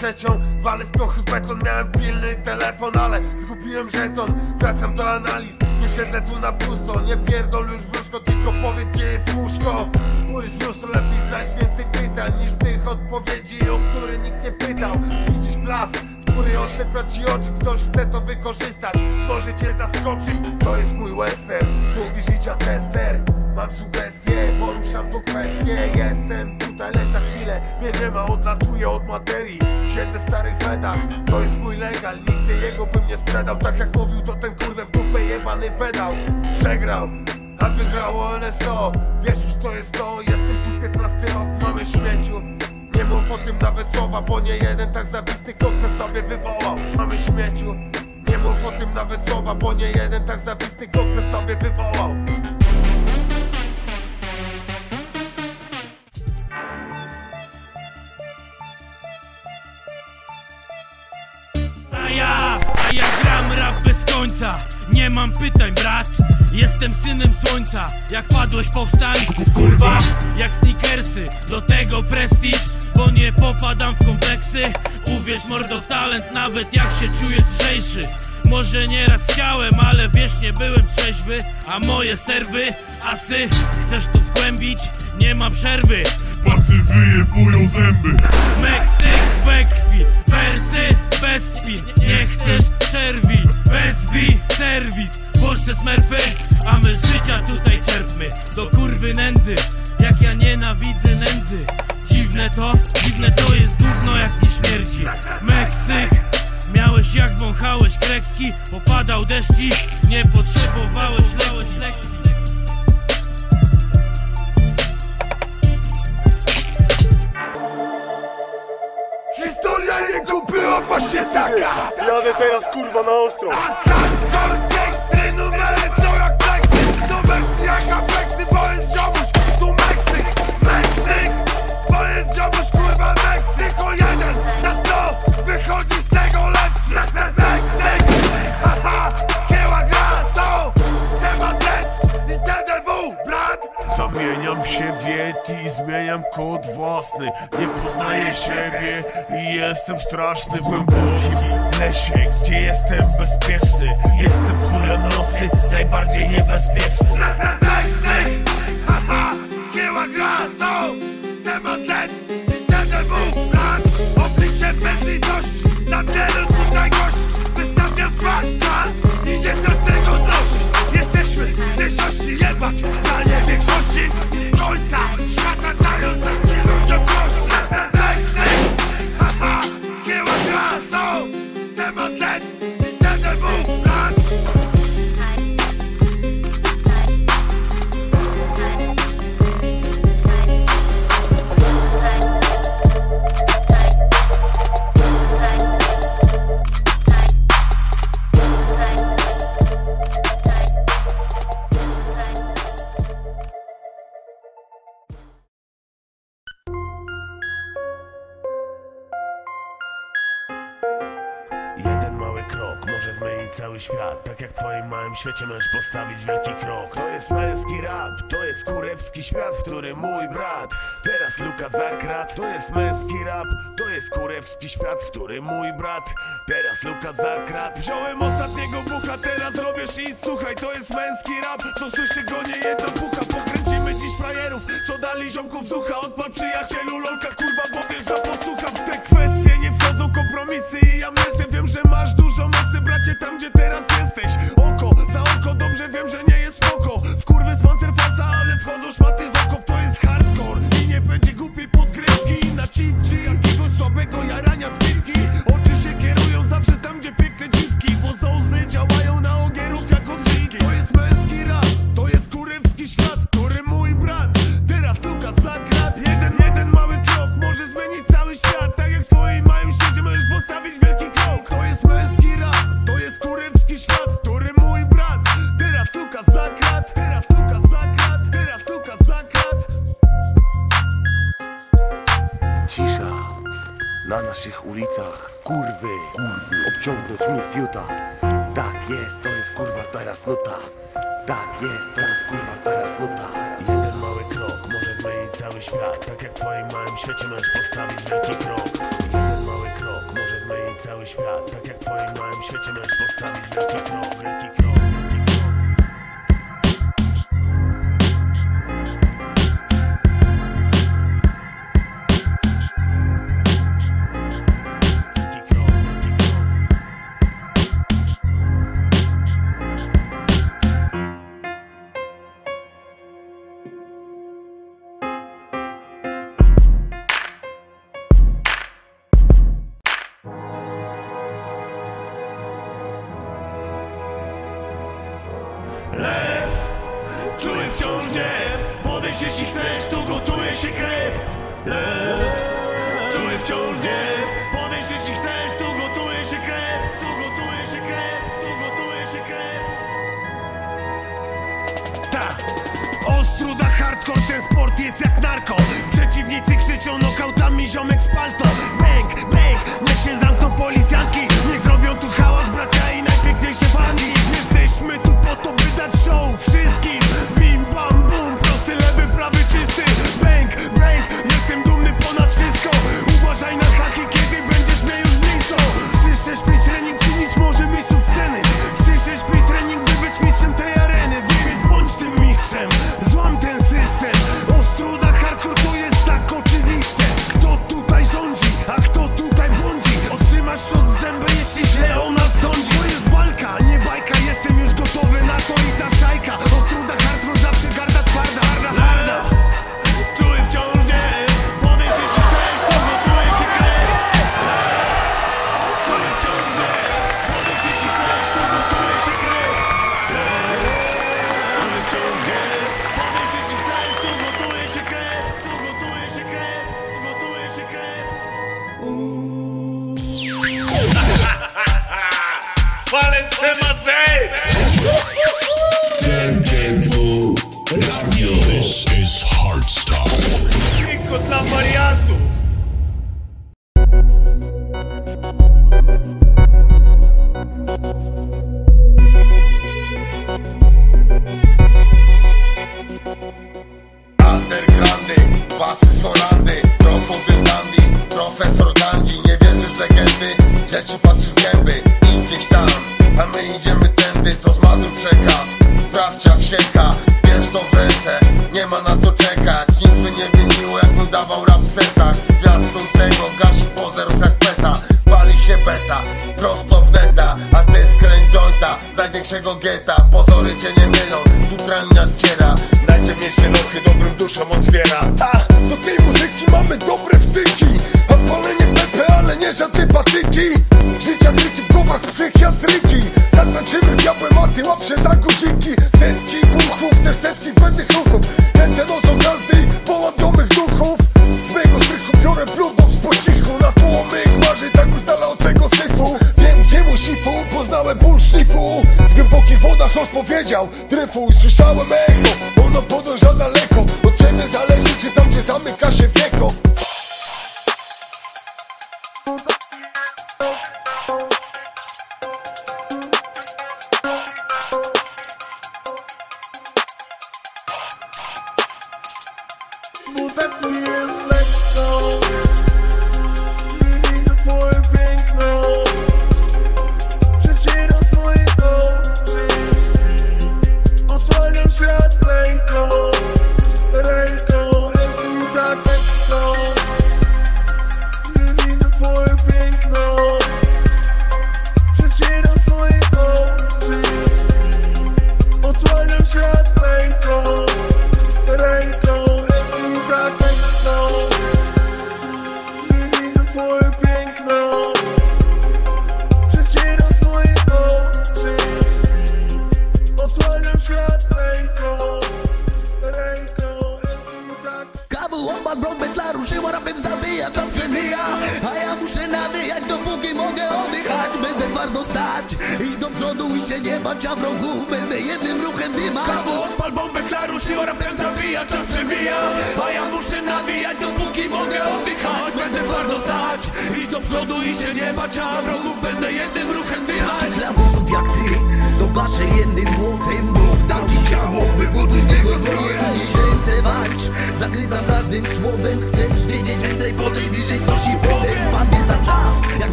Trzecią, walę z piochy w beton Miałem pilny telefon, ale zgubiłem żeton. Wracam do analiz, nie siedzę tu na pusto. Nie pierdol już wróżko, tylko powiedz gdzie jest łóżko. Spójrz w lustro, lepiej znać więcej pytań Niż tych odpowiedzi, o które nikt nie pytał. Widzisz blask, który oślepia ci oczy. Ktoś chce to wykorzystać, może cię zaskoczyć To jest mój western, mówi życia tester Mam sugestie, poruszam tu kwestię. Jestem tutaj, lecz na chwilę. Mnie nie ma, odlatuję od materii. Siedzę w starych wedach, to jest mój legal. Nigdy jego bym nie sprzedał. Tak jak mówił to ten kurwę w dupę jebany pedał. Przegrał, a wygrało LSO Wiesz już to jest to, jestem tu 15 rok Mamy śmieciu. Nie mów o tym nawet słowa, bo nie jeden tak zawisty klątwę sobie wywołał. Mamy śmieciu. Nie mów o tym nawet słowa, bo nie jeden tak zawisty klątwę sobie wywołał ja, a ja gram rap bez końca. Nie mam pytań brat Jestem synem słońca. Jak padłeś powstań Kurwa Jak sneakersy. Do tego prestiż Bo nie popadam w kompleksy. Uwierz mordo w talent Nawet jak się czuję lżejszy może nieraz chciałem, ale wiesz, nie byłem trzeźwy. A moje serwy, asy Chcesz to zgłębić? Nie ma przerwy. Pasy wyjebują zęby. Meksyk we krwi, wersy bez spin Nie chcesz czerwi, wezwij serwis. Polsce smerfy, a my z życia tutaj czerpmy. Do kurwy nędzy, jak ja nienawidzę nędzy. Dziwne to, dziwne to jest gówno jak nie śmierci Meksyk Miałeś jak wąchałeś krekski Popadał deszcik Nie potrzebowałeś lałeś lekcji. Historia jego była właśnie taka Jadę teraz kurwa na ostro. Hardcore teksty, Zamieniam się w Yeti, zmieniam kod własny. Nie poznaję siebie i jestem straszny w głębokim lesie. Gdzie jestem bezpieczny? Jestem królem nocy, najbardziej niebezpieczny. Kieła gra to Temat Z i TDW, brat Oblicze bezlitości Na wielu tutaj gości Wystawiam fakta I nie tracę godności Jesteśmy w większości jebać Na większości końca świata świat. Tak jak w twoim małym świecie możesz postawić wielki krok. To jest męski rap, to jest kurewski świat W którym mój brat teraz Luka zakradł To jest męski rap, to jest kurewski świat W którym mój brat teraz Luka zakradł Wziąłem ostatniego bucha, teraz robię shit Słuchaj, to jest męski rap, co słyszy go nie jedna pucha Pokręcimy dziś frajerów, co dali ziomków z ucha Odpal przyjacielu, lolka kurwa, bo wiesz, że posłucham wchodzą kompromisy i amnestie Wiem, że masz dużo mocy, bracie, tam gdzie teraz jesteś. Oko za oko, dobrze wiem, że nie jest spoko. W kurwy z pancerfaza, ale wchodzą szmaty w oko. To jest hardcore i nie będzie głupiej podgryzki Na chip czy jakiegoś słabego jarania w wilki Oczy się kierują zawsze tam, gdzie piękne dziwki. Bo zołzy działają na ogierów jak odżynki To jest męski rap, to jest kurewski świat na naszych ulicach Kurwy, kurwy Obciągnąć mi fiuta. Tak jest, to jest kurwa teraz nuta. Tak jest, to jest kurwa teraz nuta. Jeden mały krok może zmienić cały świat. Tak jak w twoim małym świecie możesz postawić wielki krok. Jeden cały świat. Tak jak w twoim małym świecie możesz postawić wielki krok, wielki krok, głębokich wodach rozpowiedział dryfu I słyszałem echo,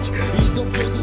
twardo stać, iść do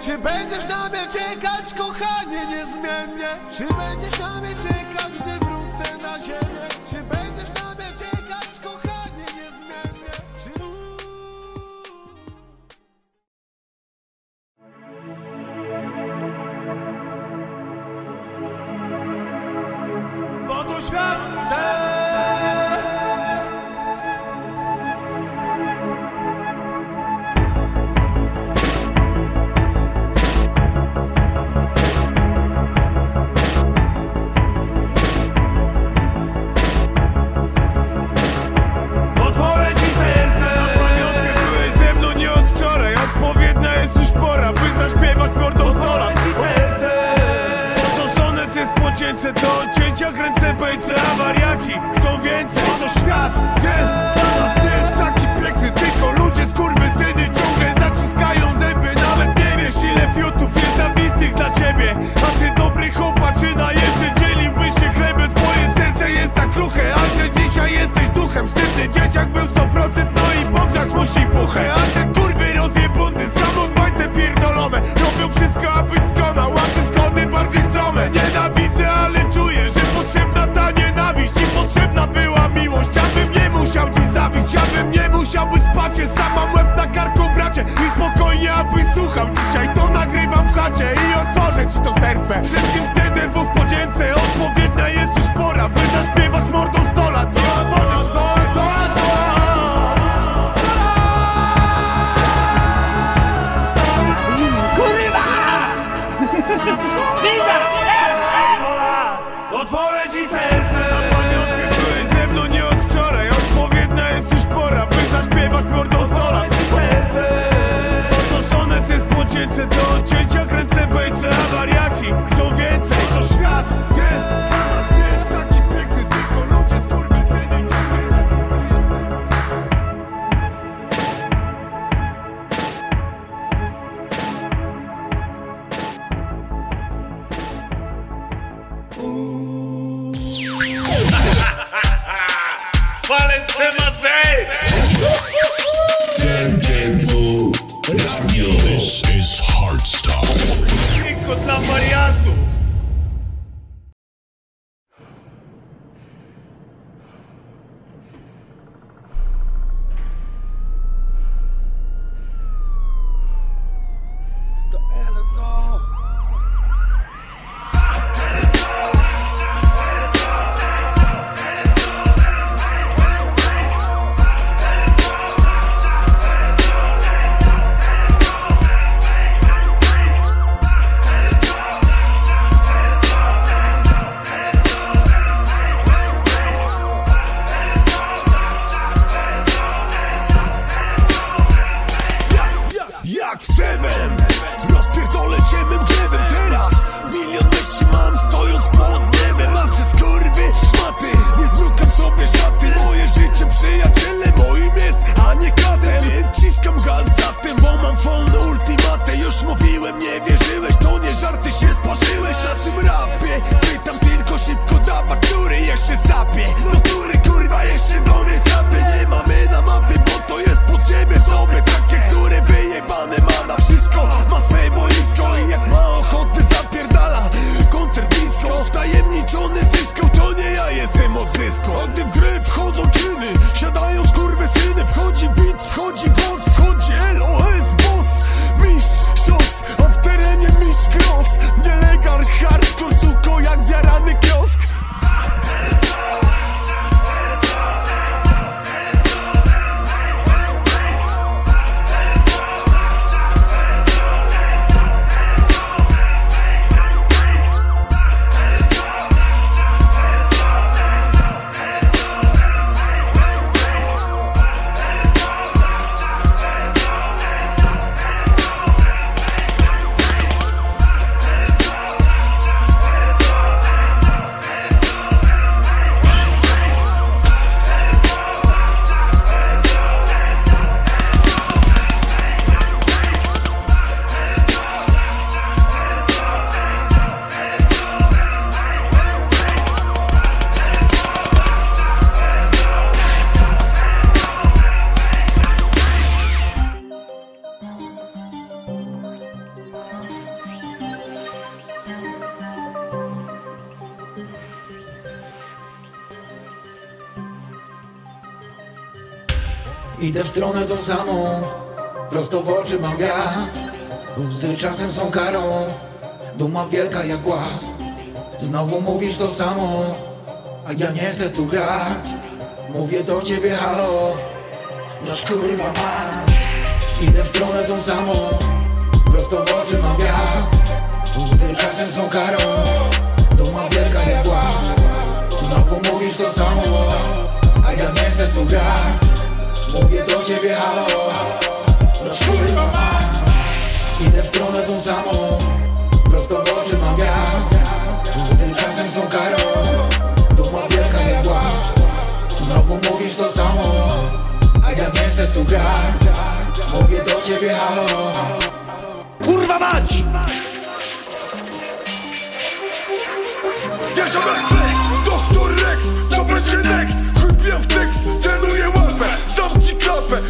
Czy będziesz na mnie czekać, kochanie, niezmiennie? Czy będziesz na mnie czekać, gdy wrócę na ziemię? Czy będziesz na to samo A ja nie chcę tu grać. Mówię do ciebie halo Noż kurwa mam Idę w stronę tą samą Prosto w oczy mam wiatr. Czasem są karą Duma wielka jak głaz Znowu mówisz to samo A ja nie chcę tu grać. Mówię do ciebie halo Noż kurwa mam Idę w stronę tą samą Prosto w oczy mam wiatr są karą Duma wielka jak głaz Znowu mówisz to samo A ja nie chcę tu grać Mówię do ciebie halo Kurwa mać! Wierzę jak flex, doktor Rex Co będzie next? Chuj w tekst, trenuję łapę Zamknij klapę,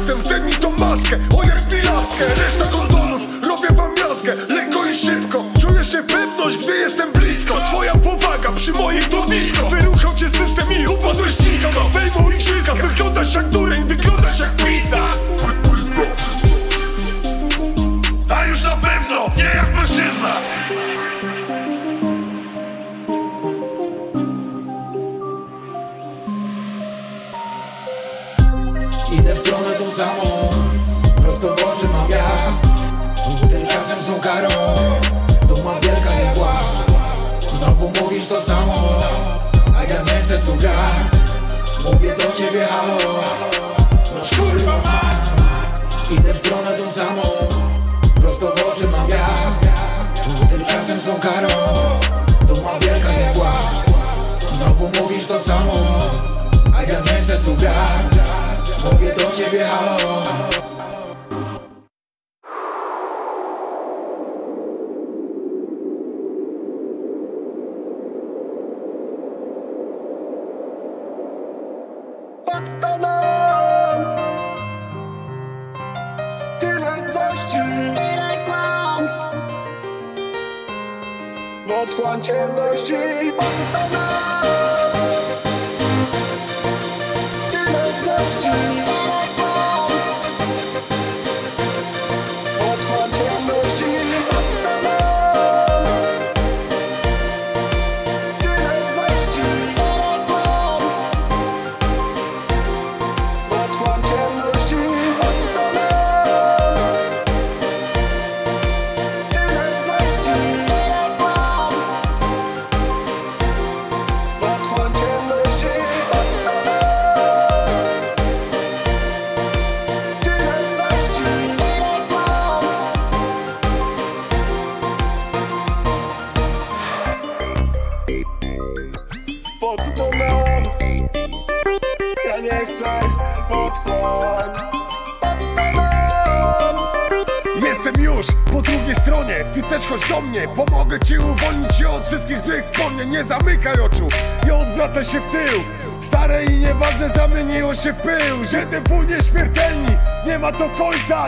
taktem, zdejmij tą maskę Ojeb mi laskę, reszta kondonów Robię wam miazgę, lekko i szybko Czuję się pewność, gdy jestem blisko. Twoja powaga przy mojej to disco Wyruchał cię system i upadłeś cisko fejmu igrzyska Wyglądasz jak dureń, wyglądasz jak pizda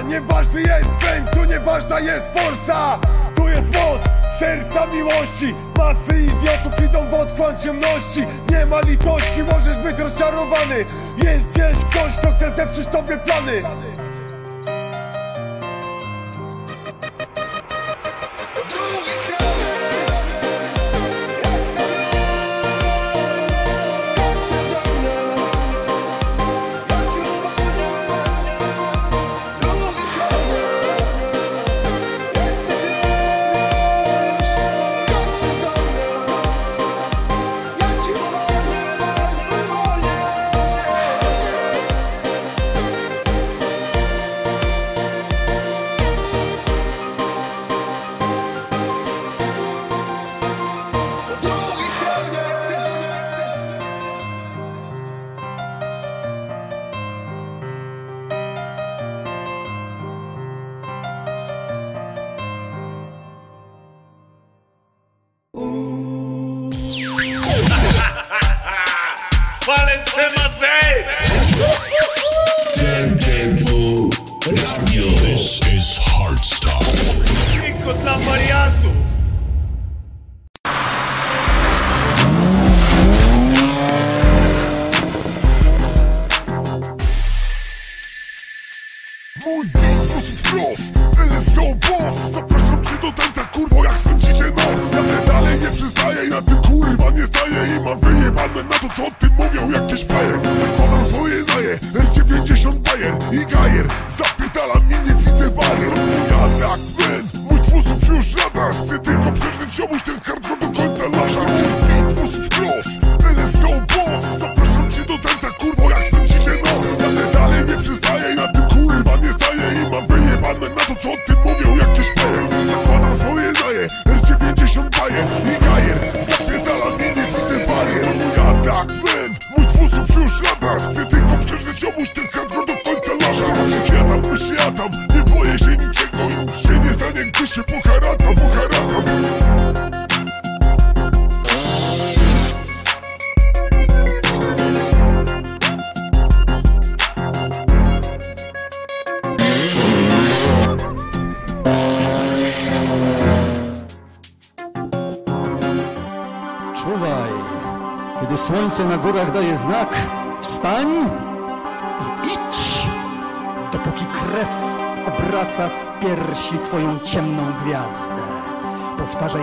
Nieważny jest fame, tu nieważna jest forsa. Tu jest moc, serca miłości. Masy idiotów idą w otchłań ciemności. Nie ma litości, możesz być rozczarowany. Jest gdzieś ktoś, kto chce zepsuć tobie plany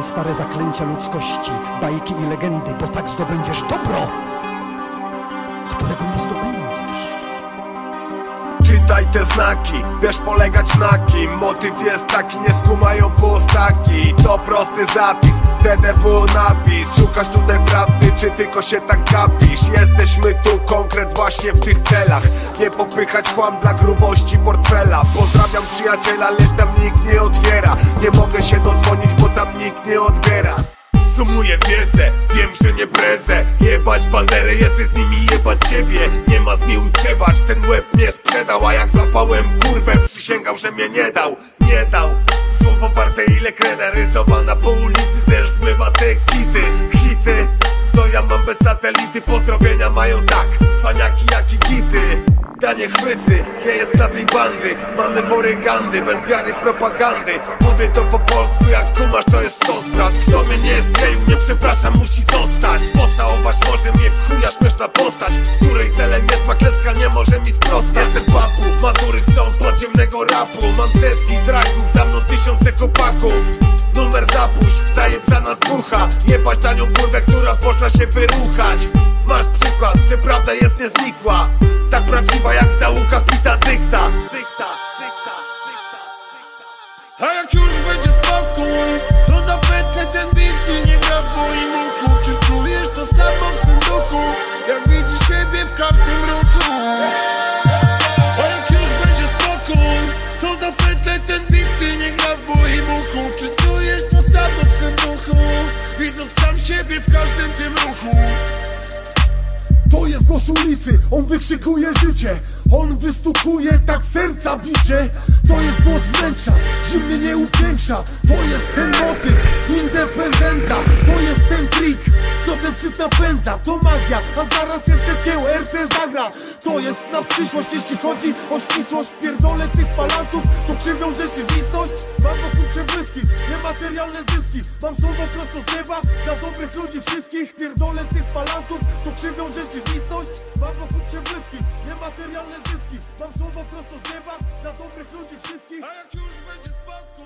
Stare zaklęcia ludzkości, bajki i legendy, bo tak zdobędziesz dobro, którego nie zdobędziesz. Czytaj te znaki, wiesz polegać na kim. Motyw jest taki, nie skumają postaki To prosty zapis, TDW napis. Szukasz tutaj prawdy, czy tylko się tak gapisz? Jesteśmy tu konkret właśnie w tych celach. Nie popychać chłam dla grubości portfela. Pozdrawiam przyjaciela, lecz tam nikt nie otwiera. Nie mogę się dodzwonić, bo tam nikt nie odbiera. Sumuję wiedzę, wiem, że nie bredzę. Jebać banderę, jesteś z nimi, jebać ciebie. Nie ma zmiłuj przebacz, ten łeb mnie sprzedał. A jak złapałem kurwę, przysięgał, że mnie nie dał. Nie dał. Słowo warte ile kreda rysowana. Po ulicy Też zmywa te kity, hity. To ja mam bez satelity, pozdrowienia mają tak. Cwaniaki jak i gity. Danie chwyty, nie jest na tej bandy. Mamy wory gandy, bez wiary w propagandy Mówię to po polsku, jak kumasz to jest sos brat Kto mnie nie skleił, nie przepraszam, musi zostać. Pocałować może mnie w chuja śmieszna postać Której celem jest makleska, nie może mi sprostać. Jestem papu, Mazury są podziemnego rapu. Mam setki traków, za mną tysiące chłopaków. Numer zapuść, zajebana z burcha. Jebać tanią kurwę, która poszła się wyruchać. Masz przykład, że prawda jest nieznikła. Tak prawdziwa jak zaułka wbita dykta. Dykta, dykta, A jak już w każdym ruchu. A jak już będzie spokój, to zapętlę ten bit i nie gra w moim uchu Czy czujesz to samo swym duchu, widząc sam siebie w każdym tym ruchu. To jest głos ulicy, on wykrzykuje życie. On wystukuje tak serca bicie To jest głos wnętrza, zimny nie upiększa. To jest ten motyw, independenta To jest ten trik, co ten wszyscy napędza. To magia, a zaraz jeszcze kieł RT zagra. To jest na przyszłość, jeśli chodzi o ścisłość. Pierdolę tych palantów, co krzywią rzeczywistość. Mam wokół przebłyski, niematerialne zyski. Mam słowo prosto z nieba, dla dobrych ludzi wszystkich. Pierdolę tych palantów, co krzywią rzeczywistość. Mam wokół przebłyski, niematerialne zyski. Mam słowo prosto z nieba, dla dobrych ludzi wszystkich. A jak już będzie spokój,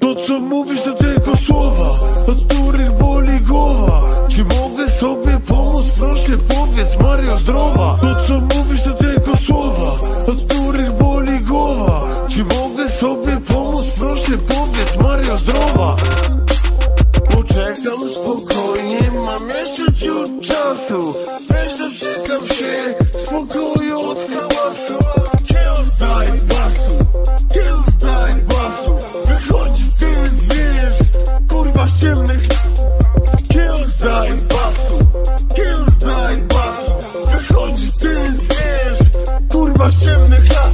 to To co mówisz to tylko słowa Od których boli głowa. Czy mogę sobie pomóc? Proszę powiedz Mario zdrowa. To co mówisz to tylko słowa Od których boli głowa. Czy mogę sobie pomóc? Proszę powiedz Mario zdrowa. Poczekam spokojnie, mam jeszcze ciut czasu. Weź doczekam się spokoju od hałasu. Nie basu, nie basu. Wychodzi ty wiesz, kurwa ciemnych. Nie oddaj basu, nie basu. Wychodzi ty wiesz, kurwa ciemnych lat.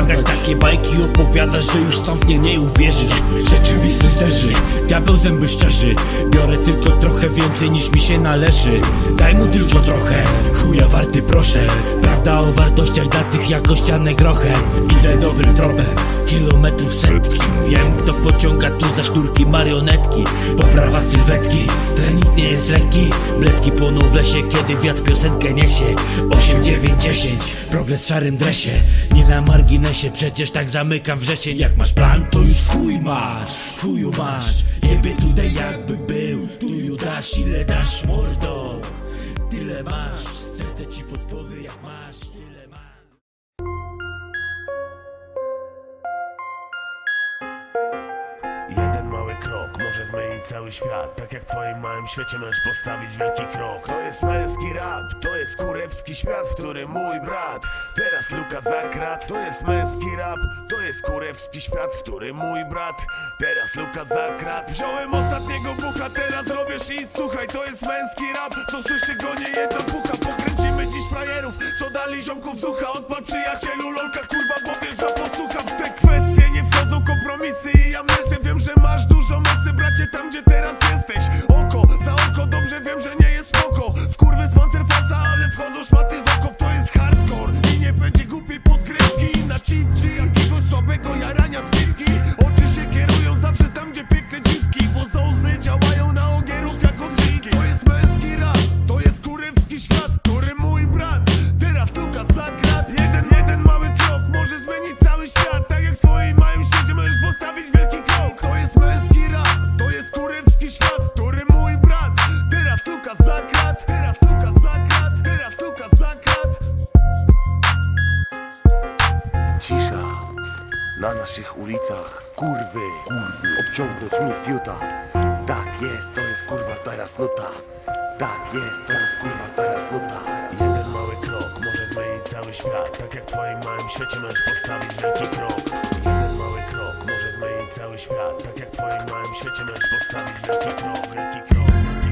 wymagać Takie bajki opowiadasz, że już sam w nie nie uwierzysz. Rzeczywistość sterzy, diabeł zęby szczerzy. Biorę tylko trochę więcej niż mi się należy. Daj mu tylko trochę, chuja warty proszę. Prawda o wartościach dla tych jakościane grochem Idę dobrym tropem, kilometrów setki. Wiem kto pociąga tu za sznurki marionetki. Poprawa sylwetki, trening nie jest lekki. Bledki płoną w lesie, kiedy wiatr piosenkę niesie. 8, 9, 10, progres w szarym dresie. Nie na marginesie, przecież tak zamykam wrzesień Jak masz plan, to już fuj masz, fuju masz. Jebie tutaj jakby był, tu dasz ile dasz mordo Tyle masz, cały świat. Tak jak w twoim małym świecie możesz postawić wielki krok. To jest męski rap, to jest kurewski świat W którym mój brat teraz Luka zakradł To jest męski rap, to jest kurewski świat W którym mój brat teraz Luka zakradł Wziąłem ostatniego bucha, teraz robię shit. Słuchaj, to jest męski rap, co słyszy go nie jedna pucha. Pokręcimy dziś frajerów, co dali ziomków z ucha. Odpal przyjacielu, lolka kurwa, bo wiesz, że posłucham. W te kwestie nie wchodzą kompromisy że masz dużo mocy, bracie, tam gdzie teraz jesteś. Oko za oko, dobrze wiem, że nie jest spoko. W kurwy z pancerfaca, ale wchodzą szmaty w oko To jest hardcore. I nie będzie głupiej podkrywki Na chip czy jakiegoś słabego jarania z wilki. Oczy się kierują zawsze tam, gdzie piękne dziwki Bo zołzy działają na ogierów jak odżynki To jest męski rap, to jest kurewski świat naszych ulicach. Kurwy, kurwy. Obciągnąć mi fiuta. Tak jest, to jest kurwa teraz nuta. Tak jest, to jest kurwa teraz nuta. Jeden mały krok może zmienić cały świat. Tak jak w twoim małym świecie możesz postawić wielki krok. Jeden mały krok może zmienić cały świat. Tak jak w twoim małym świecie możesz postawić wielki krok. Wielki krok, wielki krok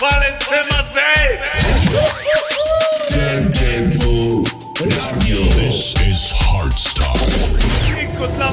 Valence Mazej! Turntable Radio. This is Heartstop. Tylko dla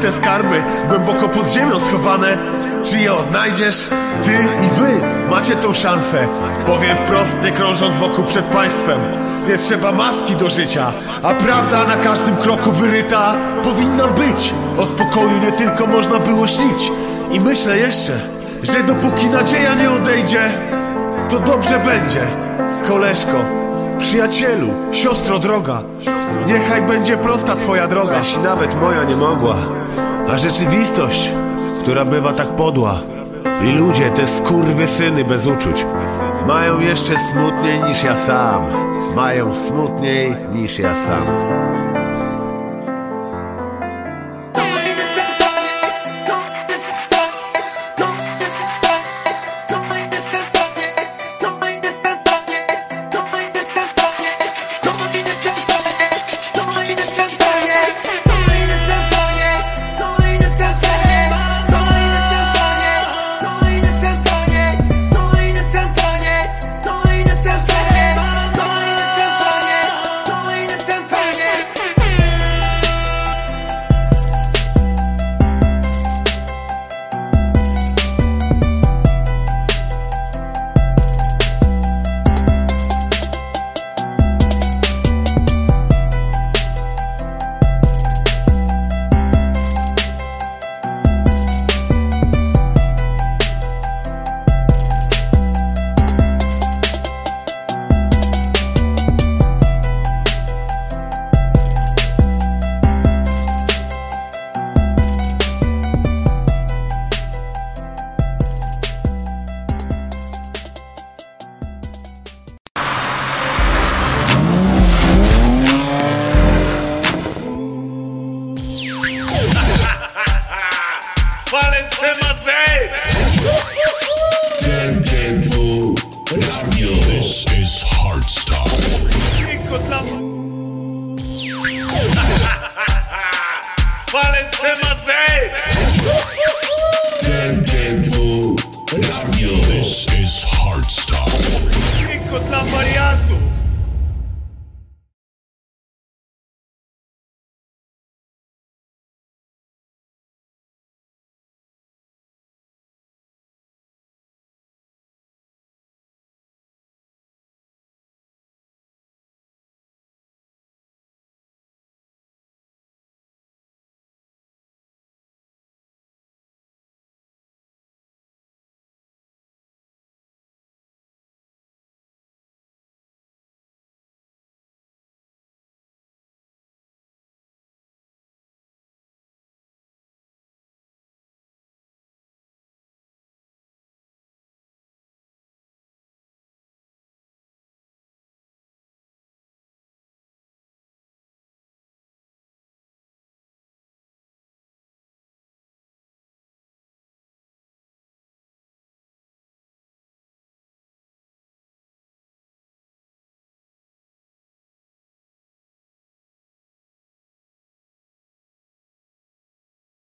ukryte skarby Głęboko pod ziemią schowane. Czy je odnajdziesz? Ty i wy macie tą szansę. Powiem wprost, nie krążąc wokół przed państwem. Nie trzeba maski do życia A prawda na każdym kroku wyryta Powinna być. O spokoju nie tylko można było śnić. I myślę jeszcze, że dopóki nadzieja nie odejdzie To dobrze będzie. Koleżko Przyjacielu, siostro droga Niechaj będzie prosta twoja droga. Jeśli nawet moja nie mogła A rzeczywistość, która bywa tak podła I ludzie, te skurwy syny bez uczuć Mają jeszcze smutniej niż ja sam. Mają smutniej niż ja sam.